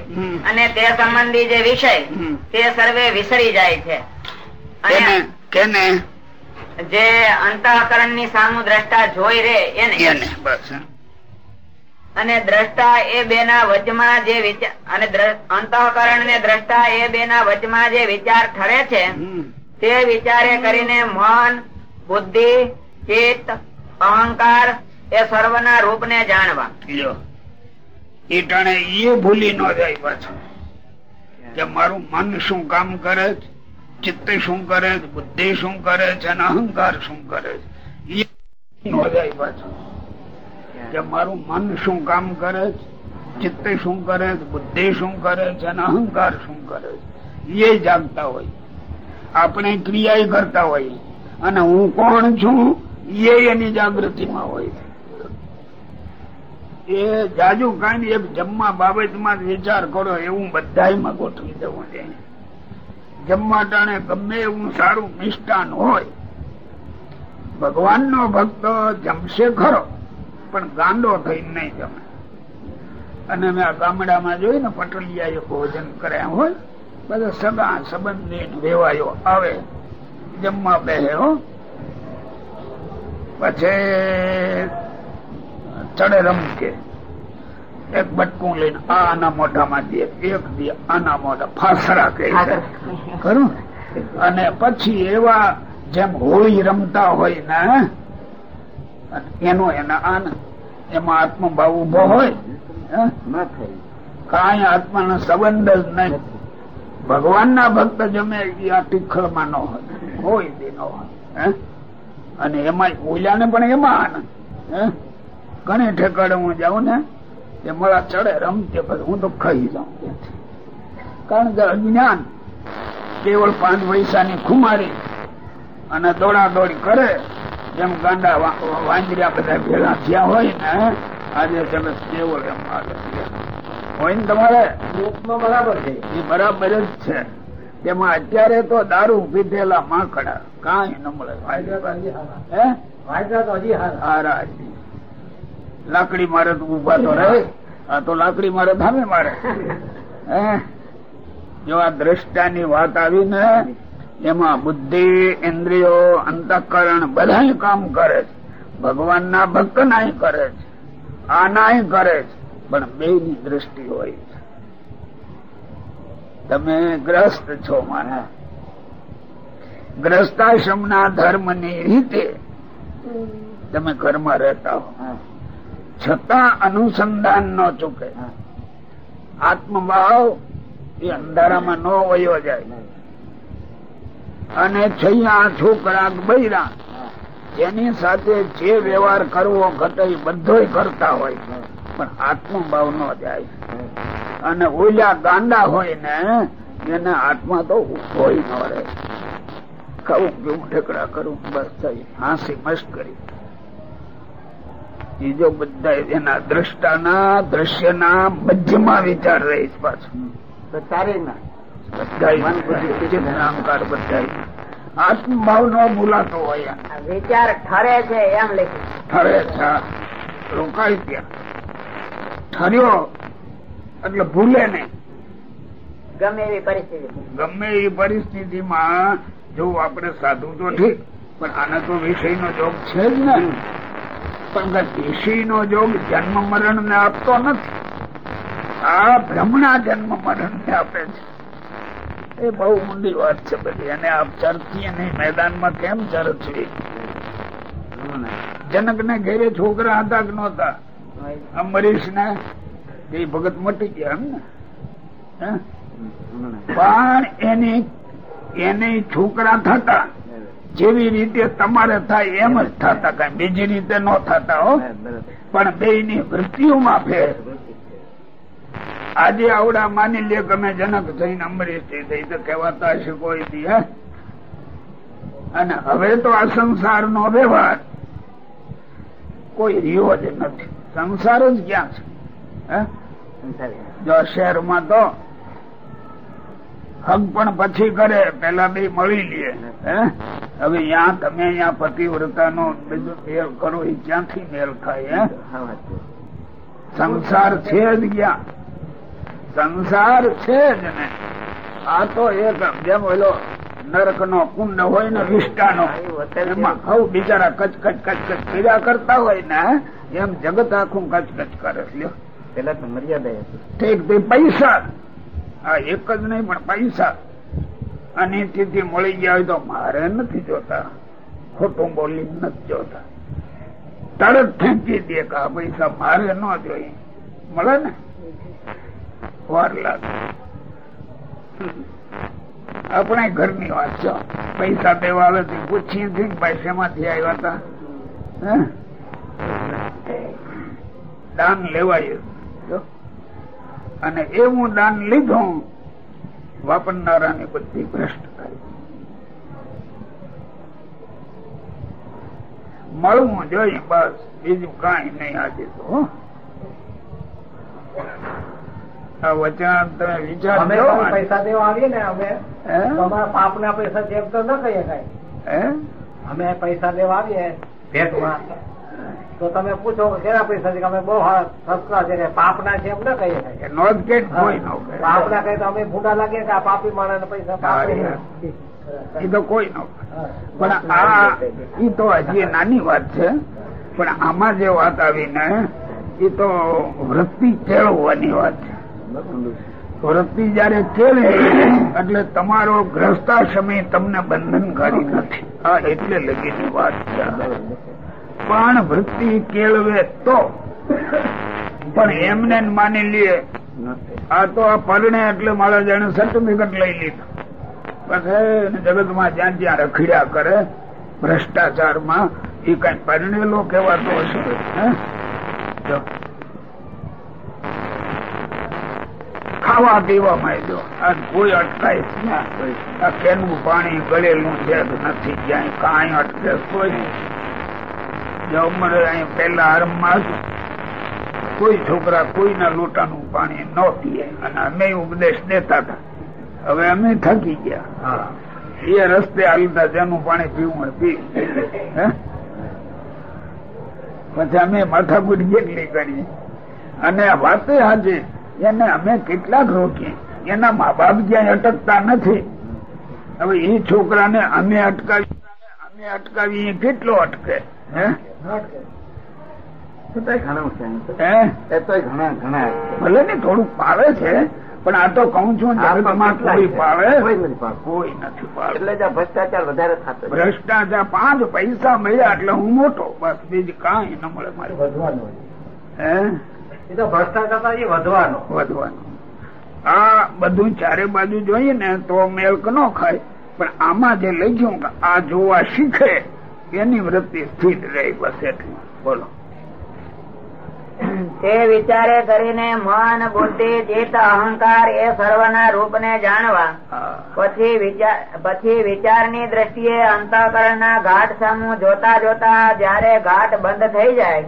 અને તે સંબંધી જે વિષય. તે સર્વે વિસરી જાય છે. કેને? જે અંતઃકરણની સામુ દ્રષ્ટા જોઈ રે એને. બસ અને દ્રષ્ટા એ બે ના વચમાં જે વિચાર અને અંતઃકરણ ને દ્રષ્ટા એ બે ના વચમાં જે વિચાર ઠરે છે તે વિચારે કરીને મન બુદ્ધિ ચિત્ત અહંકાર એ સર્વના રૂપ ને જાણવા એ ટાણે એ ભૂલી ન જાય પાછું. કે મારું મન શું કામ કરે છે? ચિત્ત શું કરે બુદ્ધિ શું કરે છે? અને અહંકાર શું કરે છે? એ મારું મન શું કામ કરે ચિત્ત શું કરે બુદ્ધિ શું કરે છે? અને અહંકાર શું કરે છે? એ જાગતા હોય. આપણે ક્રિયા કરતા હોય. અને હું કોણ છું? એ એની જાગૃતિમાં હોય. એ જાજુ કઈ એક જમવા બાબતમાં વિચાર કરો, એવું બધાયમાં ગોઠવી દેવું છે. જમવા ટાણે ગમે એવું સારું મિષ્ટાન હોય ભગવાન નો ભક્ત જમશે ખરો, પણ ગાંડો થઈને નહીં જમે. અને મેં આ ગામડામાં જોઈ ને પટલિયા ભોજન કર્યા હોય, બધા સગા સંબંધી વેવાયો આવે, જમવા બેહે હો. પછી ચડે રમકે. એક બટકું લઈને આ આના મોઢામાં દે એક દે આના મોઢા ફાસરા કહે ખરું અને પછી એવા જેમ હોળી રમતા હોય ને એનો એના આનંદ એમાં આત્મભાવ ઊભો હોય હે? કાંઈ આત્માનો સંબંધ જ નહીં ભગવાન ના ભક્ત જમે આ ટીખળમાં ન હોય કોઈ બી ન હોય હે? અને એમાં ઓલાને પણ એમાં આનંદ હે? ઘણી ઠેકાડે હું જાઉં ને એ મળા ચડે રમતે પછી હું તો ખાઈ જાઉં કારણ કે અજ્ઞાન કેવળ પાંચ પૈસાની ખુમારી અને દોડા દોડી કરે જેમ ગાંડા વા- બધા ભેગા થયા હોય ને આજે તમે કેવળ એમ હોય ને તમારે? બરાબર છે. એ બરાબર જ છે. તેમાં અત્યારે તો દારૂ પીધેલા માકડા કાંઈ ન મળે. હે? વાયદા તો હજી હારા. હારા લાકડી મારે તો ઊભા તો રહે. આ તો લાકડી મારે ધામે મારે. જો આ દ્રષ્ટાની વાત આવી ને એમાં બુદ્ધિ ઇન્દ્રિયો અંતઃકરણ બધા કામ કરે છે. ભગવાનના ભક્ત ના કરે છે. આ ના કરે છે. પણ બે ની દ્રષ્ટિ હોય છે. તમે ગ્રસ્ત છો મારા. ગ્રસ્તાશ્રમના ધર્મની રીતે તમે ઘરમાં રહેતા હો. છતાં અનુસંધાન ન ચૂકે. આત્મભાવ એ અંધારામાં ન વયો જાય. અને છૈયા છોકરા બૈરા એની સાથે જે વ્યવહાર કરવો ઘટે બધો કરતા હોય. પણ આત્મભાવ ન જાય. અને ઓલા ગાંડા હોય ને એને આત્મા તો હોય ન રહે. ખાવું પીવું ઠેકડા કરું બસ થઈ. હાંસી મસ્કરી એ જો બધા એના દ્રષ્ટાના દ્રશ્યના મધ્યમાં વિચાર રહે છે પાછું. તારે ના. બધા અહંકાર બધા આત્મભાવ નો ભૂલાતો હોય વિચાર ઠરે છે એમ લખ્યું. ઠરે છે રોકાય ત્યાં ઠર્યો એટલે ભૂલે નહીં. ગમે એવી પરિસ્થિતિ. ગમે એ પરિસ્થિતિમાં જો આપણે સાધુ તો ઠીક પણ આને તો વિષય નો જોગ છે જ ને. પણ વિષય નો જન્મ મરણ ને આપતો નથી. આ ભ્રમણા જન્મ મરણ ને આપે છે. એ બહુ ઊંડી વાત છે બધી. અને આપ ચરતીએ નહીં. મેદાનમાં કેમ ચરચવી જનક ને ઘેરે છોકરા હતા કે નહોતા? અમરીશ ને એ ભગત મટી ગયા એમ ને? પણ એની એને છોકરા થતા જેવી રીતે તમારે થાય એમ જ થતા કઈ. બીજી રીતે ન થતા હો. પણ બે ની વૃત્તિઓમાં ફેર. આજે આવડા માની લે કે જનક થઈને અમરીશ થઈ તો કહેવાતા હશે કોઈ દી હે. અને હવે તો આ સંસાર નો વ્યવહાર. કોઈ રહ્યો જ નથી. સંસાર જ ક્યાં છે? જો શહેરમાં તો હક પણ પછી કરે પેલા બે મળી લે. હવે ત્યાં તમે અહીંયા પતિવ્રતા નો બધું મેળ કરો એ ક્યાંથી મેળ થાય હે? સંસાર છે જ ક્યાં? સંસાર છે જ ને. આ તો એક જેમ ઓલો નરક નો કુંડ હોય ને વિષ્ટાનો એમાં હવ બિચારા કચ કચ કચ કચ કર્યા કરતા હોય ને એમ જગત આખું કચ કચ કરે પેલા તો મર્યાદા ઠીક પૈસા આ એક જ નહીં, પણ પૈસા. અને તેથી મળી ગયા હોય તો મારે નથી જોતા. ખોટું બોલી નથી જોતા. તરત ફેંકી દે કે આ પૈસા મારે ન જોઈએ. મળે ને? વાર લાગે. આપણે ઘરની વાત છો. પૈસા દેવા આવે પૂછીએ છીએ ભાઈ શેમાંથી આવ્યા હતા? દાન લેવાયું. અને એવું દાન લીધું વાપરનારાની બધી ભ્રષ્ટ થાય મળવું જોઈએ બસ બીજું કઈ નહીં આજે તો આ વચન તમે વિચાર પૈસા દેવા આવીએ ને અમે? તમારા પાપ ના પૈસા જેમ તો ન કહીએ કઈ હે? અમે પૈસા દેવા આવીએ ભેટમાં. તો તમે પૂછો કે કેના પૈસા છે? કે અમે બહુ સસ્તા છે ને પાપના છે એમ ના કહીએ કઈ. એ નોંધ કે કોઈ ન પાપ ના કહીએ તો અમે ભૂંડા લાગીએ કે આ પાપી માણસ પૈસા એ તો કોઈ ન. પણ આ એ તો હજી નાની વાત છે. પણ આમાં જે વાત આવીને એ તો વૃત્તિ કેળવવાની વાત છે. વૃત્તિ જયારે કેળવે એટલે તમારો ગ્રસ્તા સમય તમને બંધનકારી નથી. આ એટલે લગીની વાત છે. પણ વૃત્તિ કેળવે તો. પણ એમને માની લે. આ તો આ પરણે એટલે મારા જાણે સર્ટિફિકેટ લઈ લીધું. પછી જગતમાં જ્યાં જ્યાં રખડ્યા કરે ભ્રષ્ટાચારમાં એ કઈ પરણેલો કહેવાતો હશે. ખાવા પીવામાં જો. આ કોઈ અટકાય જ ના આ કેનું પાણી ગળેલું છે નથી. ક્યાંય કાંઈ અટકે કોઈ નહીં. અહીં પેલા આરંભમાં કોઈ છોકરા કોઈના લોટાનું પાણી ન પીએ અને અમે ઉપદેશ દેતા હતા. હવે અમે થકી ગયા. એ રસ્તે હાલતા જેનું પાણી પીવું હોય પી? પછી અમે માથાકૂટ કેટલી કરી. અને વાતે આજે એને અમે કેટલાક રોકીએ એના મા બાપ ક્યાંય અટકતા નથી. હવે એ છોકરાને અમે અટકાવી અમે અટકાવી કેટલો અટકે? હે? છતાંય ઘણું છે. હે? એ તોય ઘણા ઘણા ભલે ને થોડુંક પાવે છે પણ આ તો કઉ છું કોઈ પાવે કોઈ નથી પાડતું. કોઈ નથી પાવે એટલે ભ્રષ્ટાચાર વધારે થતો ભ્રષ્ટાચાર પાંચ પૈસા મળ્યા એટલે હું મોટો. બસ બીજું કાંઈ ન મળે મારે. વધવાનું હે? એ તો ભ્રષ્ટાચાર એ વધવાનો. વધવાનો. આ બધું ચારે બાજુ જોઈએ ને તો મેલ્ક ન ખાય. પણ આમાં જે લખ્યું કે આ જોવા શીખે એની વૃત્તિ સ્થિર રહી બસ એટલું. બોલો. તે વિચારે કરીને મન બુદ્ધિ ચિત્ત અહંકાર એ સર્વના રૂપને જાણવા. પછી વિચાર પછી વિચારની દ્રષ્ટિએ અંતઃકરણના ઘાટ સામું જોતા જોતા જયારે ઘાટ બંધ થઈ જાય.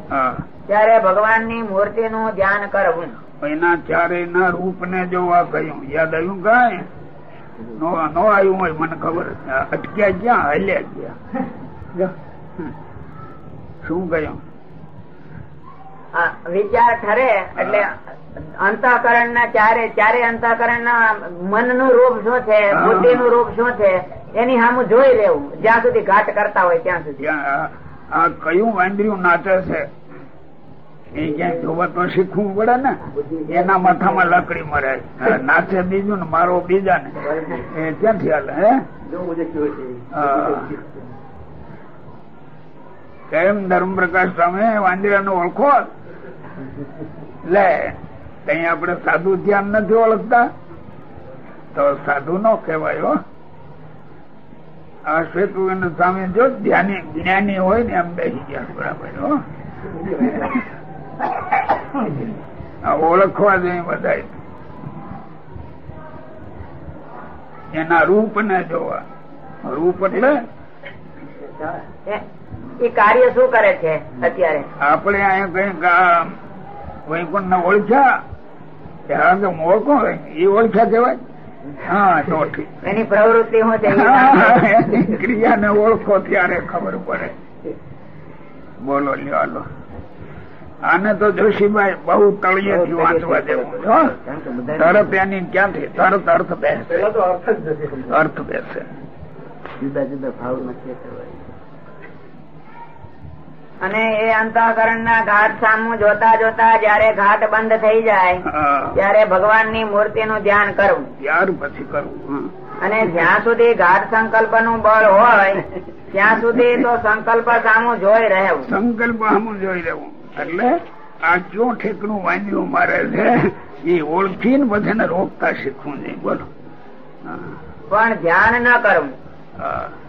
ત્યારે ભગવાનની મૂર્તિનું ધ્યાન કરવું. એના ચારે ના રૂપ ને જોવા કહ્યું યાદ આવ્યું કઈ? નો નો આવ્યું હોય મને ખબર. અટક્યા ક્યાં? હલ્યા ગયા જો. શું કહ્યું વિચાર ઠરે એટલે અંતઃકરણ ના ચારે ચારે અંતઃકરણ ના મનનું રૂપ શું છે બુદ્ધિ નું રૂપ શું છે એની સામે જોઈ લેવું. જ્યાં સુધી ઘાટ કરતા હોય ત્યાં સુધી. આ- કયું વાંદર્યું નાચે છે? એ ક્યાંય જોવા તો શીખવું પડે ને? એના માથામાં લકડી મરે. નાચે બીજું ને મારો બીજા ને એ ક્યાંથી હાલે. હા. કેમ ધર્મપ્રકાશ તમે વાંદરા નો ઓળખો? લે કઈ આપણે સાધુ ધ્યાન નથી ઓળખતા? તો સાધુ નો કહેવાયો આ શ્વેતુગન સ્વામી જો ધ્યાની, જ્ઞાની હોય ને એમ બેસી ગયા, બરાબર ઓળખવા જોઈએ બધા એના રૂપ ને જોવા. રૂપ એટલે? એ- કાર્ય શું કરે છે અત્યારે? આપણે અહીંયા કઈ વૈકુંઠ ને ઓળખ્યા? ત્યારે તો ઓળખો એ ઓળખ્યા હા તો એની પ્રવૃત્તિ હું. એની ક્રિયાને ઓળખો ત્યારે ખબર પડે. બોલો લ્યો આને તો જોશીભાઈ બહુ તળિયેથી વાંચવા જેવું છે હો. કારણ કે બધા તરત એની ક્યાંથી? તરત અર્થ બેસે. અર્થ જ નથી અર્થ બેસે. જુદા જુદા ભાવ નથી અને એ અંતઃકરણ ના ઘાટ સામું જોતા જોતા જયારે ઘાટ બંધ થઈ જાય ત્યારે ભગવાનની મૂર્તિ નું ધ્યાન કરવું. ત્યાર પછી કરવું અને જ્યાં સુધી ઘાટ સંકલ્પનું બળ હોય ત્યાં સુધી તો સંકલ્પ સામું જોઈ રહેવું. સંકલ્પ સામુ જોઈ રહેવું. એટલે આ જો ઠેકનું વાંધ્યું મારે છે એ ઓળખીને બધાને રોકતા શીખવું નહીં. બોલો. પણ ધ્યાન ન કરવું.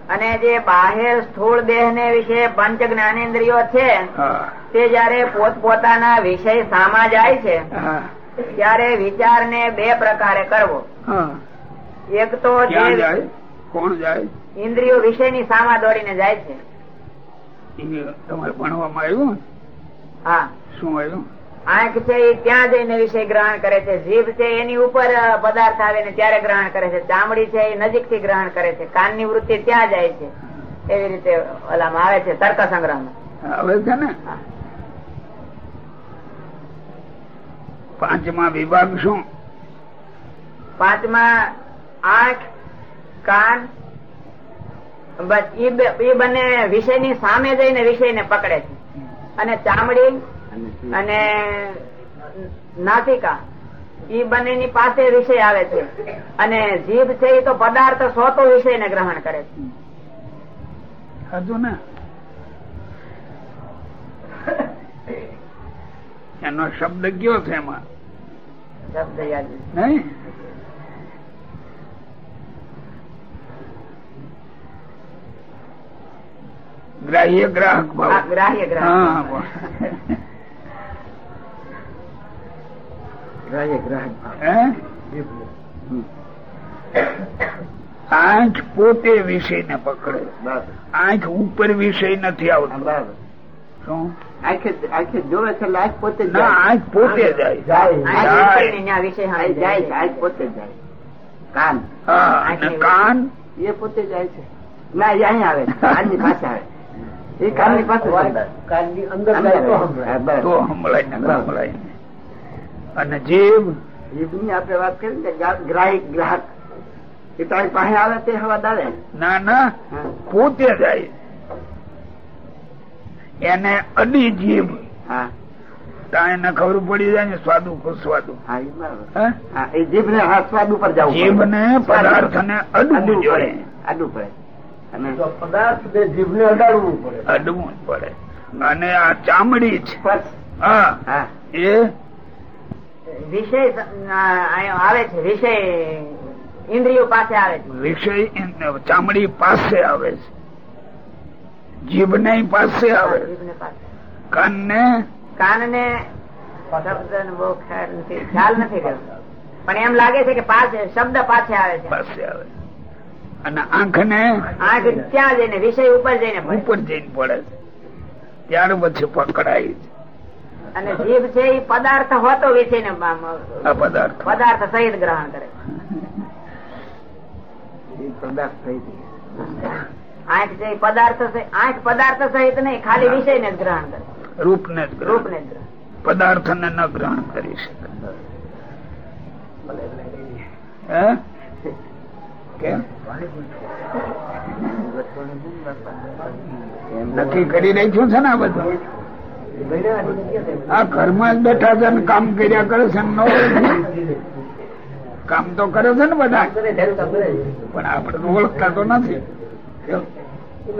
અને જે બાહેર સ્થૂળ દેહ ને વિશે પંચ જ્ઞાનેન્દ્રિયો છે તે જયારે પોતપોતાના વિષય સામા જાય છે ત્યારે વિચાર ને બે પ્રકારે કરવો. એક તો કોણ જાય? ઇન્દ્રિયો વિષયની સામા દોડીને જાય છે. તમારે ભણવામાં આવ્યું? હા. શું આવ્યું? આંખ છે એ ત્યાં જઈને વિષય ગ્રહણ કરે છે. જીભ છે એની ઉપર પદાર્થ આવે ને ત્યારે ગ્રહણ કરે છે. ચામડી છે એ નજીકથી ગ્રહણ કરે છે. કાનની વૃત્તિ ત્યાં જાય છે. એવી રીતે ઓલામાં આવે છે તર્ક સંગ્રહમાં. આવે છે ને? પાંચમા વિભાગ શું? પાંચમા આંખ કાન બસ ઈ બંને વિષયની સામે જઈને વિષયને પકડે છે. અને ચામડી અને નાસિકા ઈ બંનેની પાસે વિષય આવે છે. અને જીભ છે એ તો પદાર્થ સોતો વિષયને ગ્રહણ કરે છે. એનો શબ્દ કયો છે એમાં? શબ્દ યાદ નહીં? ગ્રાહ્ય ગ્રાહક ભાવ. ગ્રાહ્ય ગ્રાહક ભાવ હે? આંખ પોતે વિષય ને પકડે આંખ ઉપર વિષય નથી આવતો. શું? આંખે જોવે છે આંખ પોતે ના આંખ પોતે જાય. જાય. આંખ પોતે જાય. કાન. હા. કાન? એ પોતે જાય છે. ના એ અહીં આવે છે. કાનની પાસે આવે. એ કાનની પાસે કાનની અંદર તો સંભળાય. તો ને. અને જીવ જીભની આપણે વાત કરી ને ગ્રાહક ગ્રાહક. એ તારી પાસે આવે તે હવા દાડે. ના ના. પોતે જાય. એને અડી જીભ. હા. એને ખબર પડી જાય ને સ્વાદુ એ એ જીભ ને હા? સ્વાદ ઉપર જવું જીભ ને પદાર્થ ને અડવું જોઈએ. અડવું પડે. અને પદાર્થ ને જીભ ને અડાડવું પડે. અડવું પડે. અને આ ચામડી છે. હા. એ વિષય આવે છે વિષય ઇન્દ્રિયો પાસે આવે છે. વિષય ચામડી પાસે આવે છે. જીભ ને પાસે આવે જીભને કાનને? શબ્દ બહુ ખ્યાલ નથી ખ્યાલ પણ એમ લાગે છે કે પાસે શબ્દ પાછે આવે છે. પાસે આવે અને આંખ ને આંખ ત્યાં જઈને વિષય ઉપર જઈને ઉપર જઈને પડે છે. ત્યાર પછી પકડાય છે. અને જીભ છે એ પદાર્થ હોતો વિષય ને પદાર્થ. પદાર્થ સહિત ગ્રહણ કરે. પદાર્થ આંખ છે પદાર્થ આંખ પદાર્થ સહિત નહીં ખાલી વિષય ને જ ગ્રહણ કરે. રૂપ ને જ રૂપ ને જ પદાર્થ ને ન ગ્રહણ કરી શકે. કેમ? નક્કી કરી રાખ્યું છે ને આ બધું? આ ઘરમાં જ બેઠા છે ને કામ કર્યા કરે છે. કામ તો કરે છે ને બધા પણ આપણે ઓળખતા તો નથી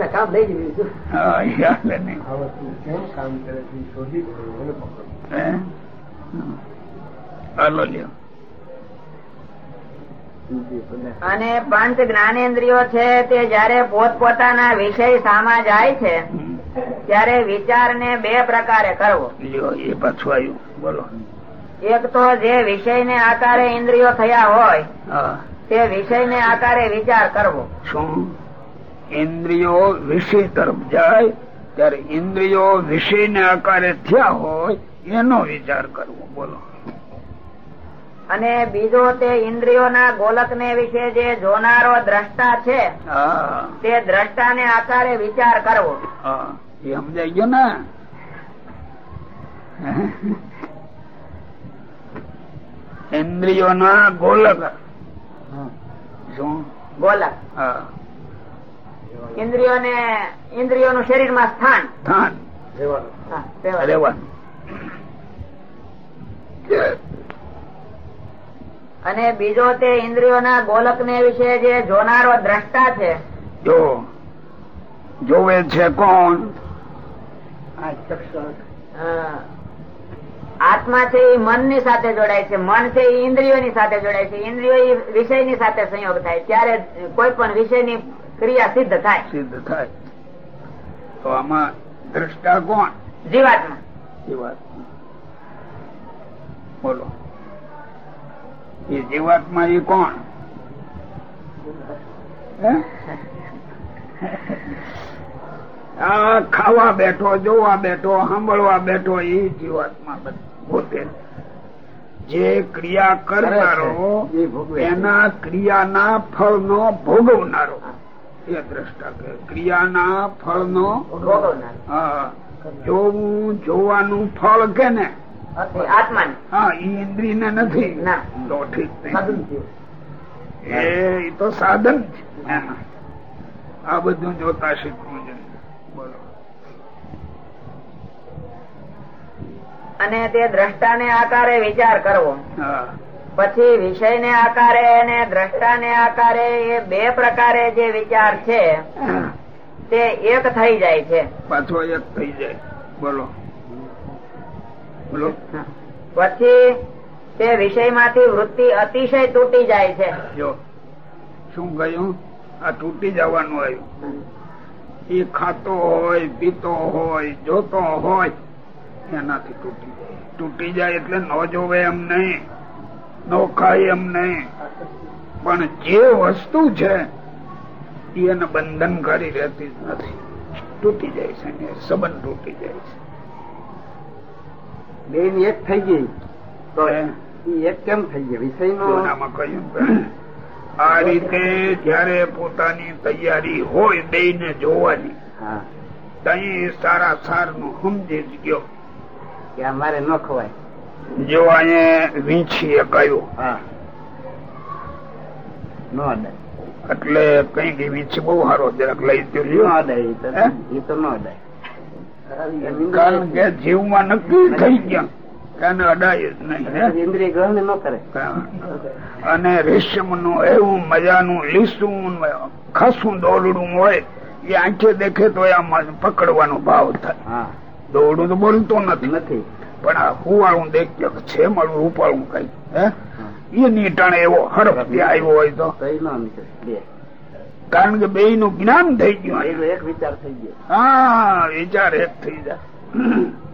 કામ લઈ જવું હા, એ હાલે નહીં. કેમ કામ કરે છે શોધી એને પકડો. હે? હાલો લ્યો અને પંચ જ્ઞાનેન્દ્રિયો છે તે જયારે પોતપોતાના વિષય સામા જાય છે ત્યારે વિચારને બે પ્રકારે કરવો. એ પાછું આવ્યું. બોલો. એક તો જે વિષયને આકારે ઇન્દ્રિયો થયા હોય તે વિષય ને આકારે વિચાર કરવો. શું? ઇન્દ્રિયો વિષય તરફ જાય ત્યારે ઇન્દ્રિયો વિષયને આકારે થયા હોય એનો વિચાર કરવો. બોલો. અને બીજો તે ઇન્દ્રિયોના ગોલક ને વિશે જે જોનારો દ્રષ્ટા છે તે દ્રષ્ટા ને આકારે વિચાર કરવો. એ સમજાઈ ગયો ને? ઇન્દ્રિયોના ગોલક. ગોલક. ઇન્દ્રિયો ને ઇન્દ્રિયો નું શરીરમાં સ્થાન. સ્થાન રહેવાનું. રહેવાનું. અને બીજો તે ઇન્દ્રિયોના ગોલક ને વિશે જે જોનારો દ્રષ્ટા છે. જો જોવે છે કોણ? આત્મા છે એ મનની સાથે જોડાય છે મન છે એ ઇન્દ્રિયોની સાથે જોડાય છે. ઇન્દ્રિયો એ વિષયની સાથે સંયોગ થાય ત્યારે કોઈ પણ વિષયની ક્રિયા સિદ્ધ થાય. સિદ્ધ થાય. તો આમાં દ્રષ્ટા કોણ? જીવાત્મા. જીવાત્મા. બોલો. એ જીવાત્મા એ કોણ? આ ખાવા બેઠો જોવા બેઠો સાંભળવા બેઠો એ જીવાત્મા પોતે. જે ક્રિયા કરનારો. એના ક્રિયાના ફળનો ભોગવનારો. એ દ્રષ્ટા કે ક્રિયાના ફળનો જોવું જોવાનું ફળ કે ને આત્માને. હા દ્રષ્ટા ઇન્દ્રિય ને. નથી તો ઠીક સાધન નહીં થયું. એ તો સાધન છે આ બધું જોતા શીખવું જોઈએ. બોલો. અને તે દ્રષ્ટાને આકારે વિચાર કરવો. પછી વિષય ને આકારે અને દ્રષ્ટા ને આકારે એ બે પ્રકારે જે વિચાર છે તે એક થઈ જાય છે. પાછો એક થઈ જાય. બોલો. બોલો. પછી તે વિષયમાંથી વૃત્તિ અતિશય તૂટી જાય છે. જો શું કહ્યું? આ તૂટી જવાનું આવ્યું. એ ખાતો હોય પીતો હોય જોતો હોય એનાથી તૂટી જાય. તૂટી જાય એટલે ન જોવે એમ નહીં ન ખાય એમ નહીં. પણ જે વસ્તુ છે એને બંધન કરી રહેતી નથી. તૂટી જાય છે સંબંધ તૂટી જાય છે. બે ની એક થઈ ગઈ તો? એક કેમ થઈ ગઈ વિષય નો કહ્યું આ રીતે જયારે પોતાની તૈયારી હોય બે ને જોવાની. હા. તઈ સારા સારનું સમજી જ ગયો. કે અમારે ન ખવાય. જો અહીંયા વીંછી કહ્યું એટલે કઈ વીંછી બહુ સારો જરાક લઈ તો નો અડાય ઈ તો નો અડાય. કારણ કે જીવમાં નક્કી થઈ ગયા. અડાય જ નહીં અને રેશમનું એવું મજાનું લીસું ખાસું દોરડું હોય એ આંખે દેખે તો આમાં પકડવાનો ભાવ થાય. હા. દોરડું તો બોલતો નથી. નથી. પણ આ હુવાળું દેખ્યો કે છે મારું રૂપાળું કઈ હે? એ નીટાણે એવો હરફ આવ્યો હોય તો. કારણ કે બે નું જ્ઞાન થઈ ગયું. એક વિચાર થઈ ગયો. હા વિચાર એક થઈ જાય.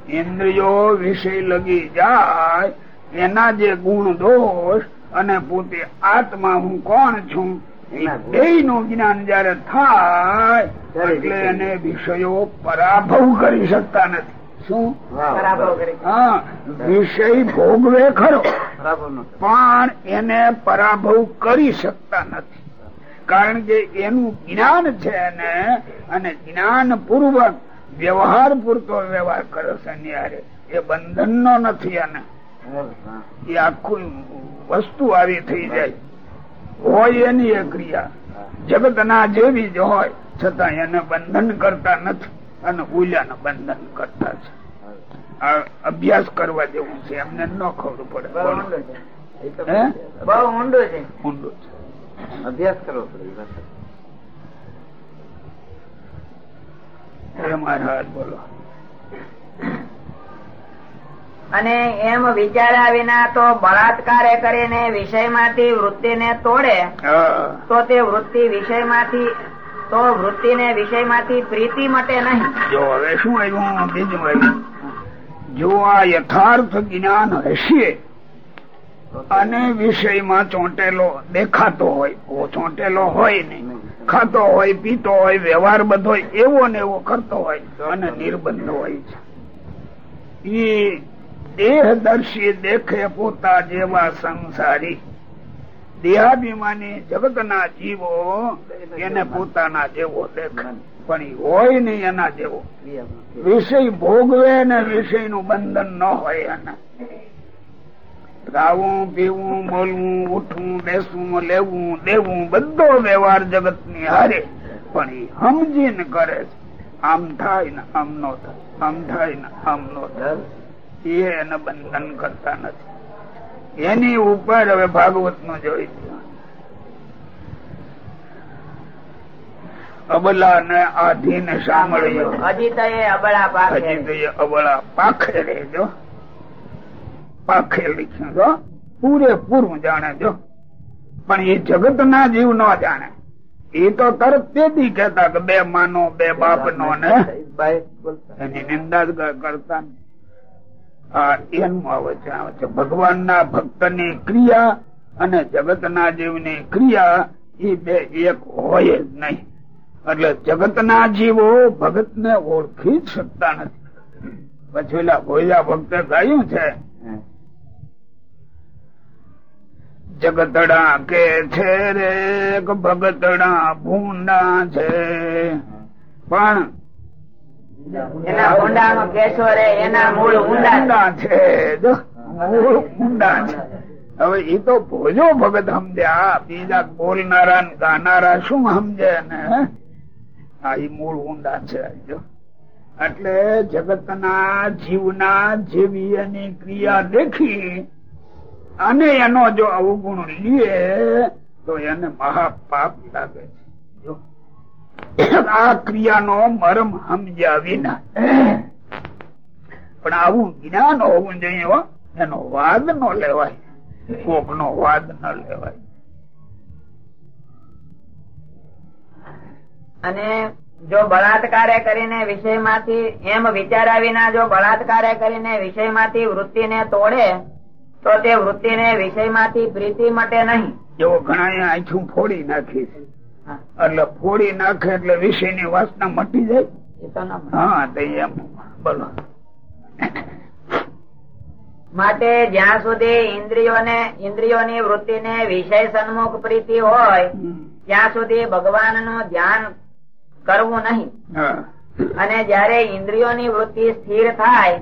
ઇન્દ્રિયો વિષય લગી જાય એના જે ગુણ દોષ અને પોતે આત્મા હું કોણ છું બે નું જ્ઞાન જયારે થાય એટલે એને વિષયો પરાભવ કરી શકતા નથી. શું? હા વિષય ભોગવે ખરો. પણ એને પરાભવ કરી શકતા નથી. કારણ કે એનું જ્ઞાન છે ને અને જ્ઞાન પૂર્વક વ્યવહાર પૂરતો વ્યવહાર કરે છે ન્યારે. એ બંધન નો નથી અને એ આખું વસ્તુ આવી થઈ જાય. હોય એની એ ક્રિયા. જગત ના જેવી જ હોય છતાં એને બંધન કરતા નથી અને ઉલ્યાને બંધન કરતા છે. આ અભ્યાસ કરવા જેવું છે એમને ન ખબર પડે. બહુ ઊંડો છે. ઊંડું છે. અભ્યાસ કરવો પડે બોલો. અને એમ વિચાર્યા વિના તો બળાત્કાર કરીને વિષયમાંથી વૃત્તિને તોડે તો તે વૃત્તિ વિષયમાંથી તો વૃત્તિ ને વિષય વિષયમાંથી પ્રીતિ મટે નહીં. જો હવે શું આવ્યું? બીજું આવ્યું. જો આ યથાર્થ જ્ઞાન હશે અને વિષયમાં ચોંટેલો દેખાતો હોય. ચોંટેલો હોય નહીં. ખાતો હોય, પીતો હોય વ્યવહાર બધો એવો ને એવો કરતો હોય અને નિર્બંધ હોય છે. ઈ દેહદર્શી દેખે પોતા જેવા સંસારી. દેહાભિમાની જગતના જીવો એને પોતાના જેવો દેખે. પણ હોય નહીં એના જેવો. વિષય ભોગવે ને વિષયનું બંધન ન હોય એને. ગાવું પીવું બોલવું ઉઠવું બેસવું લેવું દેવું બધો વ્યવહાર જગતની હારે. પણ એ સમજીને કરે છે. આમ થાય ને આમ નો થાય. આમ થાય ને આમ નો થાય. એ એને બંધન કરતા નથી. એની ઉપર હવે ભાગવતનું જોઈ. અબલા ને આધીન સાંભળ્યો. હજી તો એ અબળા પાકે હજી તો એ અબળા પાખે રહેજો. પાખે લખ્યું જો પૂરેપૂરું જાણે જો પણ એ જગત ના જીવ ન જાણે. એ તો તરત તેથી કેતા કે બે માનો બે બાપ નો. ને એની નિંદા કરતા એનું આવે છે આવે છે. ભગવાન ના ભક્તની ક્રિયા અને જગત ના જીવની ક્રિયા એ બે એક હોય જ નહીં. એટલે જગત ના જીવો ભગત ને ઓળખી જ શકતા નથી. પછી ઓલા ભોજા ભક્તે ગાયું છે જગતડા કે છે રે ભગતડા ભૂંડા છે. પણ એના ઊંડામાં કેશો રે એના મૂળ ઊંડા ઊંડા છે મૂળ ઊંડા છે. હવે એ તો ભોજો ભગત સમજ્યા બીજા બોલનારા ગાનારા શું સમજે ને આ એ મૂળ ઊંડા છે જો. એટલે જગતના જીવના જેવી એની ક્રિયા દેખી અને એનો જો અવગુણ લીએ, તો એને મહાપાપ લાગે છે. આ ક્રિયાનો મરમ સમજ્યા વિના. પણ આવું જ્ઞાન હોવું જોઈએ. એનો વાદ ન લેવાય. કોક નો વાદ ન લેવાય. અને જો બળાત્કારે કરીને વિષયમાંથી, એમ વિચાર્યા વિના જો બળાત્કારે કરીને વિષયમાંથી વૃત્તિને તોડે તો તે વૃત્તિને વિષયમાંથી પ્રીતિ મટે નહીં. એવો ઘણા આંખું ફોડી નાખી છે. એટલે ફોડી નાખે એટલે વિષયની વાસના મટી જાય. ન. હા તો એમ. બોલો. માટે જ્યાં સુધી ઇન્દ્રિયોને ઇન્દ્રિયોની વૃત્તિને વિષય સન્મુખ પ્રીતિ હોય ત્યાં સુધી ભગવાનનું ધ્યાન કરવું નહીં. અને જ્યારે ઇન્દ્રિયોની વૃત્તિ સ્થિર થાય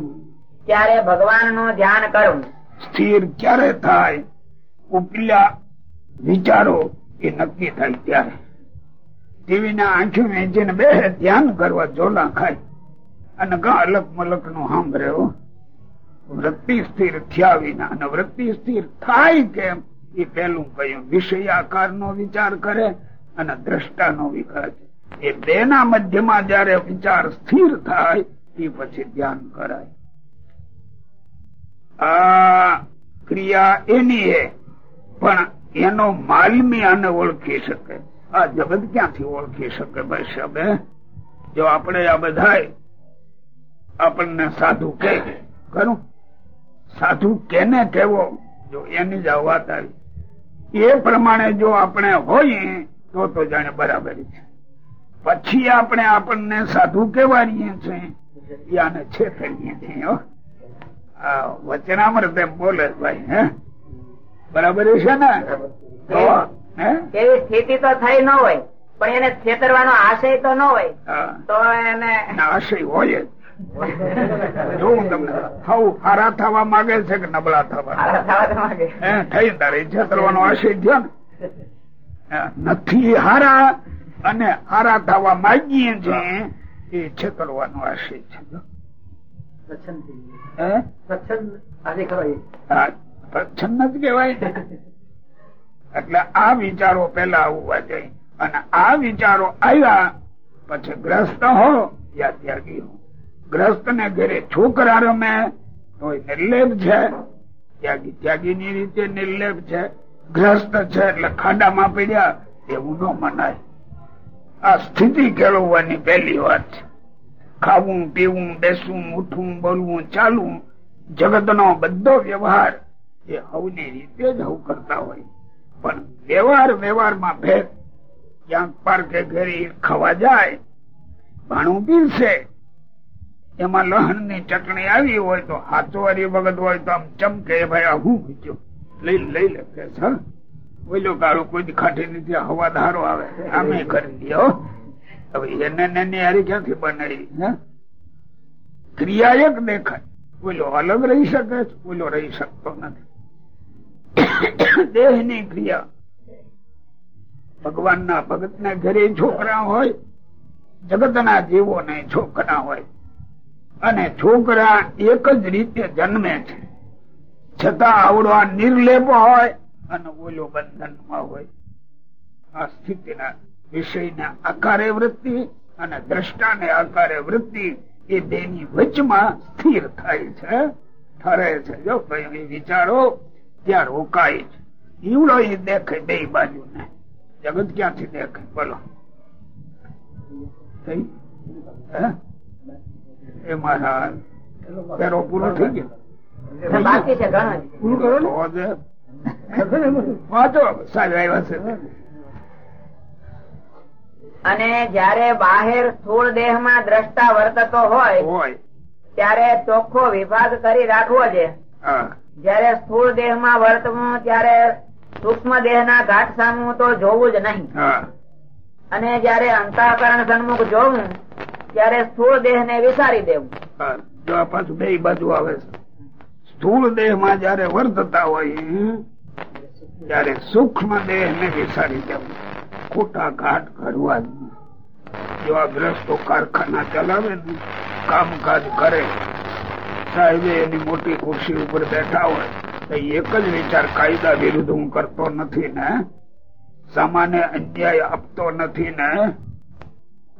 ત્યારે ભગવાનનું ધ્યાન કરવું. સ્થિર ક્યારે થાય, ઉપલા વિચારો એ નક્કી થાય ત્યારે. ટીવી ના આંખી વેચીને બે ધ્યાન કરવા જોલા ખાય. અને ગા અલગ મલકનું સાંભળ્યો વૃત્તિ સ્થિર થયા વિના અને વૃત્તિ સ્થિર થાય કેમ? એ પેલું કહ્યું વિષયાકાર નો વિચાર કરે અને દ્રષ્ટા નો વિચાર એ બે ના મધ્યમાં જયારે વિચાર સ્થિર થાય, એ પછી ધ્યાન કરાય. આ ક્રિયા એની હે, પણ એનો માલમી આને ઓળખી શકે. આ જગત ક્યાંથી ઓળખી શકે ભાઈ સાહેબ જો આપણે આ બધા આપણને સાધુ કે ખરું? સાધુ કેને કેવો જો એની જ વાત આવી. એ પ્રમાણે જો આપણે હોઈએ, તો તો જાણે બરાબર છે. પછી આપણે આપણને સાધુ કેવાડીએ છીએ આને છેતરીએ છીએ, હો. આ વચનામૃત એમ બોલે ભાઈ હે? બરાબર છે ને? એવી સ્થિતિ તો થઈ ન હોય પણ એને છેતરવાનો આશય તો ન હોય તો એને આશય હોય જ. જોઉં તમને. હવ હારા થવા માંગે છે કે નબળા થવા? થઈ તારે છેતરવાનો આશય થયો ને? નથી હારા અને હારા થવા માંગીએ છીએ એ છેતરવાનો આશય છે. પ્રચ્છન્ન જ કેવાય ને. એટલે આ વિચારો પેલા આવવા જોઈએ. અને આ વિચારો આવ્યા પછી ગ્રસ્ત હો યા ત્યાગી હો ગ્રસ્ત ને ઘરે છોકરા રમે તો નિર્લેપ છે. ત્યાગી ત્યાગી ની રીતે નિર્લેપ છે. ગ્રસ્ત છે એટલે ખાડામાં પડ્યા એવું ન મનાય. આ સ્થિતિ કેળવવાની પહેલી વાત છે. ખાવું પીવું બેસવું ઉઠવું બોલવું ચાલવું જગતનો બધો વ્યવહાર એ હવની રીતે જ હવ કરતા હોય. પણ વ્યવહાર વ્યવહારમાં ભેદ ક્યાંક પાર્કે ઘેરી ખાવા જાય ભાણું પીરશે એમાં લહણની ચટણી આવી હોય તો હાથોવારી વખત હોય તો આમ ચમકે ભાઈ આ હું મૂક્યો લઈ લઈ લે ફ્રેશ, હા બોલ્યો કાળો કોઈ ખાટી નથી હવા ધારો આવે આમે કરી દો હવે એને ને એની હારી ક્યાંથી બનાવી ક્રિયા એક દેખાય. બોલો અલગ રહી શકે છે બોલો રહી શકતો નથી. દેહની ક્રિયા. ભગવાન ના ભગત ના ઘરે છોકરા હોય જગત ના જીવો ને છોકરા હોય અને છોકરા એક જ રીતે જન્મે છે. છતાં આવડો આ નિર્લેપ હોય અને ઓલો બંધનમાં હોય. આ સ્થિતિના વિષયના આકારે વૃત્તિ અને દ્રષ્ટાને આકારે વૃત્તિ એ બેની વચમાં સ્થિર થાય છે. ઠરે છે. જો કઈ વિચારો ત્યાં રોકાય છે ઈવડો એ દેખે બે બાજુ ને જગત ક્યાંથી દેખે? બોલો. એ મારા પેરો પૂરો થઈ ગયો. બાકી છે ઘણો. પૂરું કરો ને. વાંચો. સાહેબ આવ્યા છે. અને જયારે બાહેર સ્થૂળ દેહમાં દ્રષ્ટા વર્તતો હોય ત્યારે ચોખ્ખો વિભાગ કરી રાખવો છે. જયારે સ્થૂળ દેહમાં વર્તવું ત્યારે સૂક્ષ્મ દેહ ના ઘાટ સામું તો જોવું જ નહીં. અને જયારે અંતઃકરણ સન્મુખ જોવું ત્યારે સ્થૂળ દેહ ને વિસારી દેવું. જો પાછું બે બાજુ આવે છે. સ્થૂળ દેહમાં જયારે વર્તતા હોય ત્યારે સૂક્ષ્મ દેહ ને વિસારી દેવું. ખોટા ઘાટ કરવા જ નહીં. જો આ ગ્રસ્તો કારખાના ચલાવે કામકાજ કરે. સાહેબે એની મોટી ખુરશી ઉપર બેઠા હોય તો એક જ વિચાર કાયદા વિરુદ્ધ હું કરતો નથી ને. સામાન્ય અન્યાય આપતો નથી ને.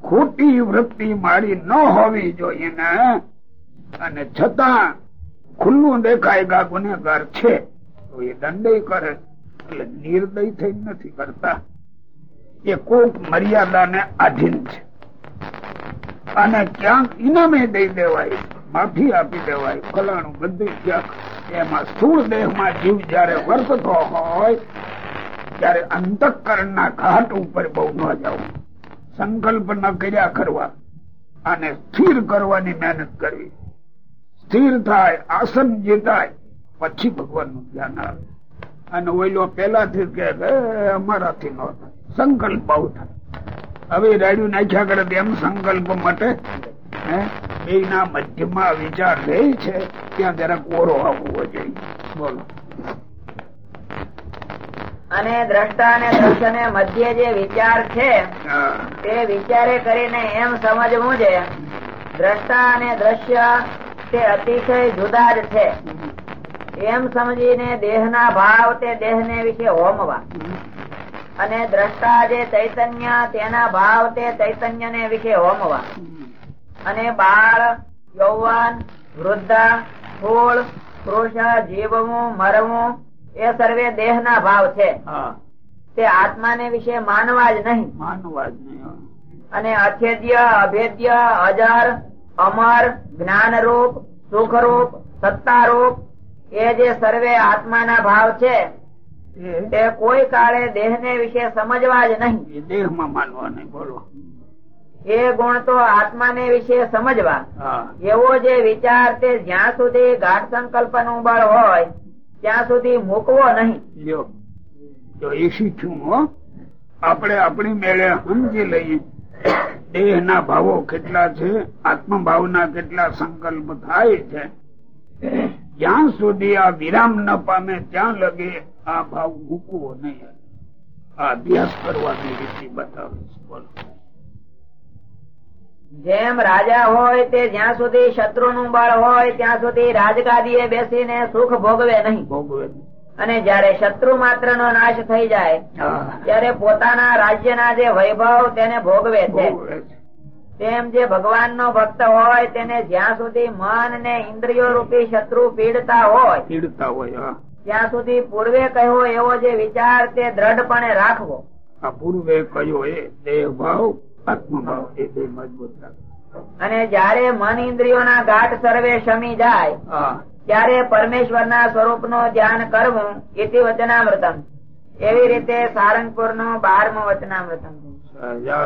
ખોટી વૃત્તિ મારી ન હોવી જોઈએ ને. અને છતાં ખુલ્લું દેખાય ગુનેગાર છે, તો એ દંડ કરે. એટલે નિર્દય થઈ નથી કરતા. એ કોક મર્યાદાને આધીન છે. અને ક્યાંક ઇનામે દઈ દેવાય માફી આપી દેવાય ફલાણું બધું ક્યાંક એમાં સ્થૂળ દેહમાં જીવ જયારે વર્તતો હોય ત્યારે અંતઃકરણ ના ઘાટ ઉપર બહુ ન જવું સંકલ્પ ન કર્યા કરવા અને સ્થિર કરવાની મહેનત કરવી. સ્થિર થાય આસન જીતાય પછી ભગવાનનું ધ્યાન આવે. અને ઓઈલો પેલાથી કે, અમારાથી ન થાય. સંકલ્પ હવે રાડ્યું નાખ્યા કરે તો એમ સંકલ્પ મટે હે? બેયના મધ્યમાં વિચાર રહે છે ત્યાં જરા કોરો આવવો જોઈએ. બોલો. અને દ્રષ્ટા અને દ્રશ્યને મધ્ય જે વિચાર છે તે વિચારે કરીને એમ સમજવું છે દ્રષ્ટા અને દ્રશ્ય તે અતિશય જુદા જ છે. એમ સમજીને દેહના ભાવ તે દેહને વિશે હોમવા. અને દ્રષ્ટા જે ચૈતન્ય તેના ભાવ તે ચૈતન્યને વિશે હોમવા. અને બાળ યૌવન વૃદ્ધા ફૂળ પુરુષ જીવવું મરવું એ સર્વે દેહના ભાવ છે. તે આત્માને વિશે માનવા જ નહીં. માનવા જ નહીં અને અછેદ્ય અભેદ્ય અજર અમર જ્ઞાનરૂપ સુખરૂપ સત્તારૂપ એ જે સર્વે આત્માના ભાવ છે એ કોઈ કાળે દેહ ને વિશે સમજવા જ નહીં. દેહ દેહમાં માનવા નહીં બોલો. એ ગુણ તો આત્મા ને વિશે સમજવા. એવો જે વિચાર તે જ્યાં સુધી ગાઢ સંકલ્પનું બળ હોય ત્યાં સુધી મૂકવો નહીં. લ્યો. તો એ શીખ્યું આપણે આપણી મેળે સમજી લઈએ. દેહ ના ભાવો કેટલા છે આત્મભાવના કેટલા સંકલ્પ થાય છે. જ્યાં સુધી આ વિરામ ન પામે ત્યાં લગે આ ભાવ મૂકવો નહીં. આ અભ્યાસ કરવાની રીતિ બતાવે છે જેમ રાજા હોય તે જ્યાં સુધી શત્રુ નું બળ હોય ત્યાં સુધી રાજગાદીએ બેસીને સુખ ભોગવે નહીં. ભોગવે અને જયારે શત્રુ માત્ર નો નાશ થઈ જાય ત્યારે પોતાના રાજ્યના જે વૈભવ તેને ભોગવે છે. તેમ જે ભગવાન નો ભક્ત હોય તેને જ્યાં સુધી મન ને ઇન્દ્રિયો રૂપી શત્રુ પીડતા હોય પીડતા હોય ત્યાં સુધી પૂર્વે કહ્યો એવો જે વિચાર તે દ્રઢપણે રાખવો. આ પૂર્વે કયો એ દેહ ભાવ આત્મભાવ એ બે મજબૂત અને જયારે મન ઇન્દ્રિયોના ગાઠ સર્વે શમી જાય ત્યારે પરમેશ્વર ના સ્વરૂપનું ધ્યાન કરવું ઇતિ વચનામૃતમ એવી રીતે સારંગપુરનું બારમું વચનામૃતમ. राजा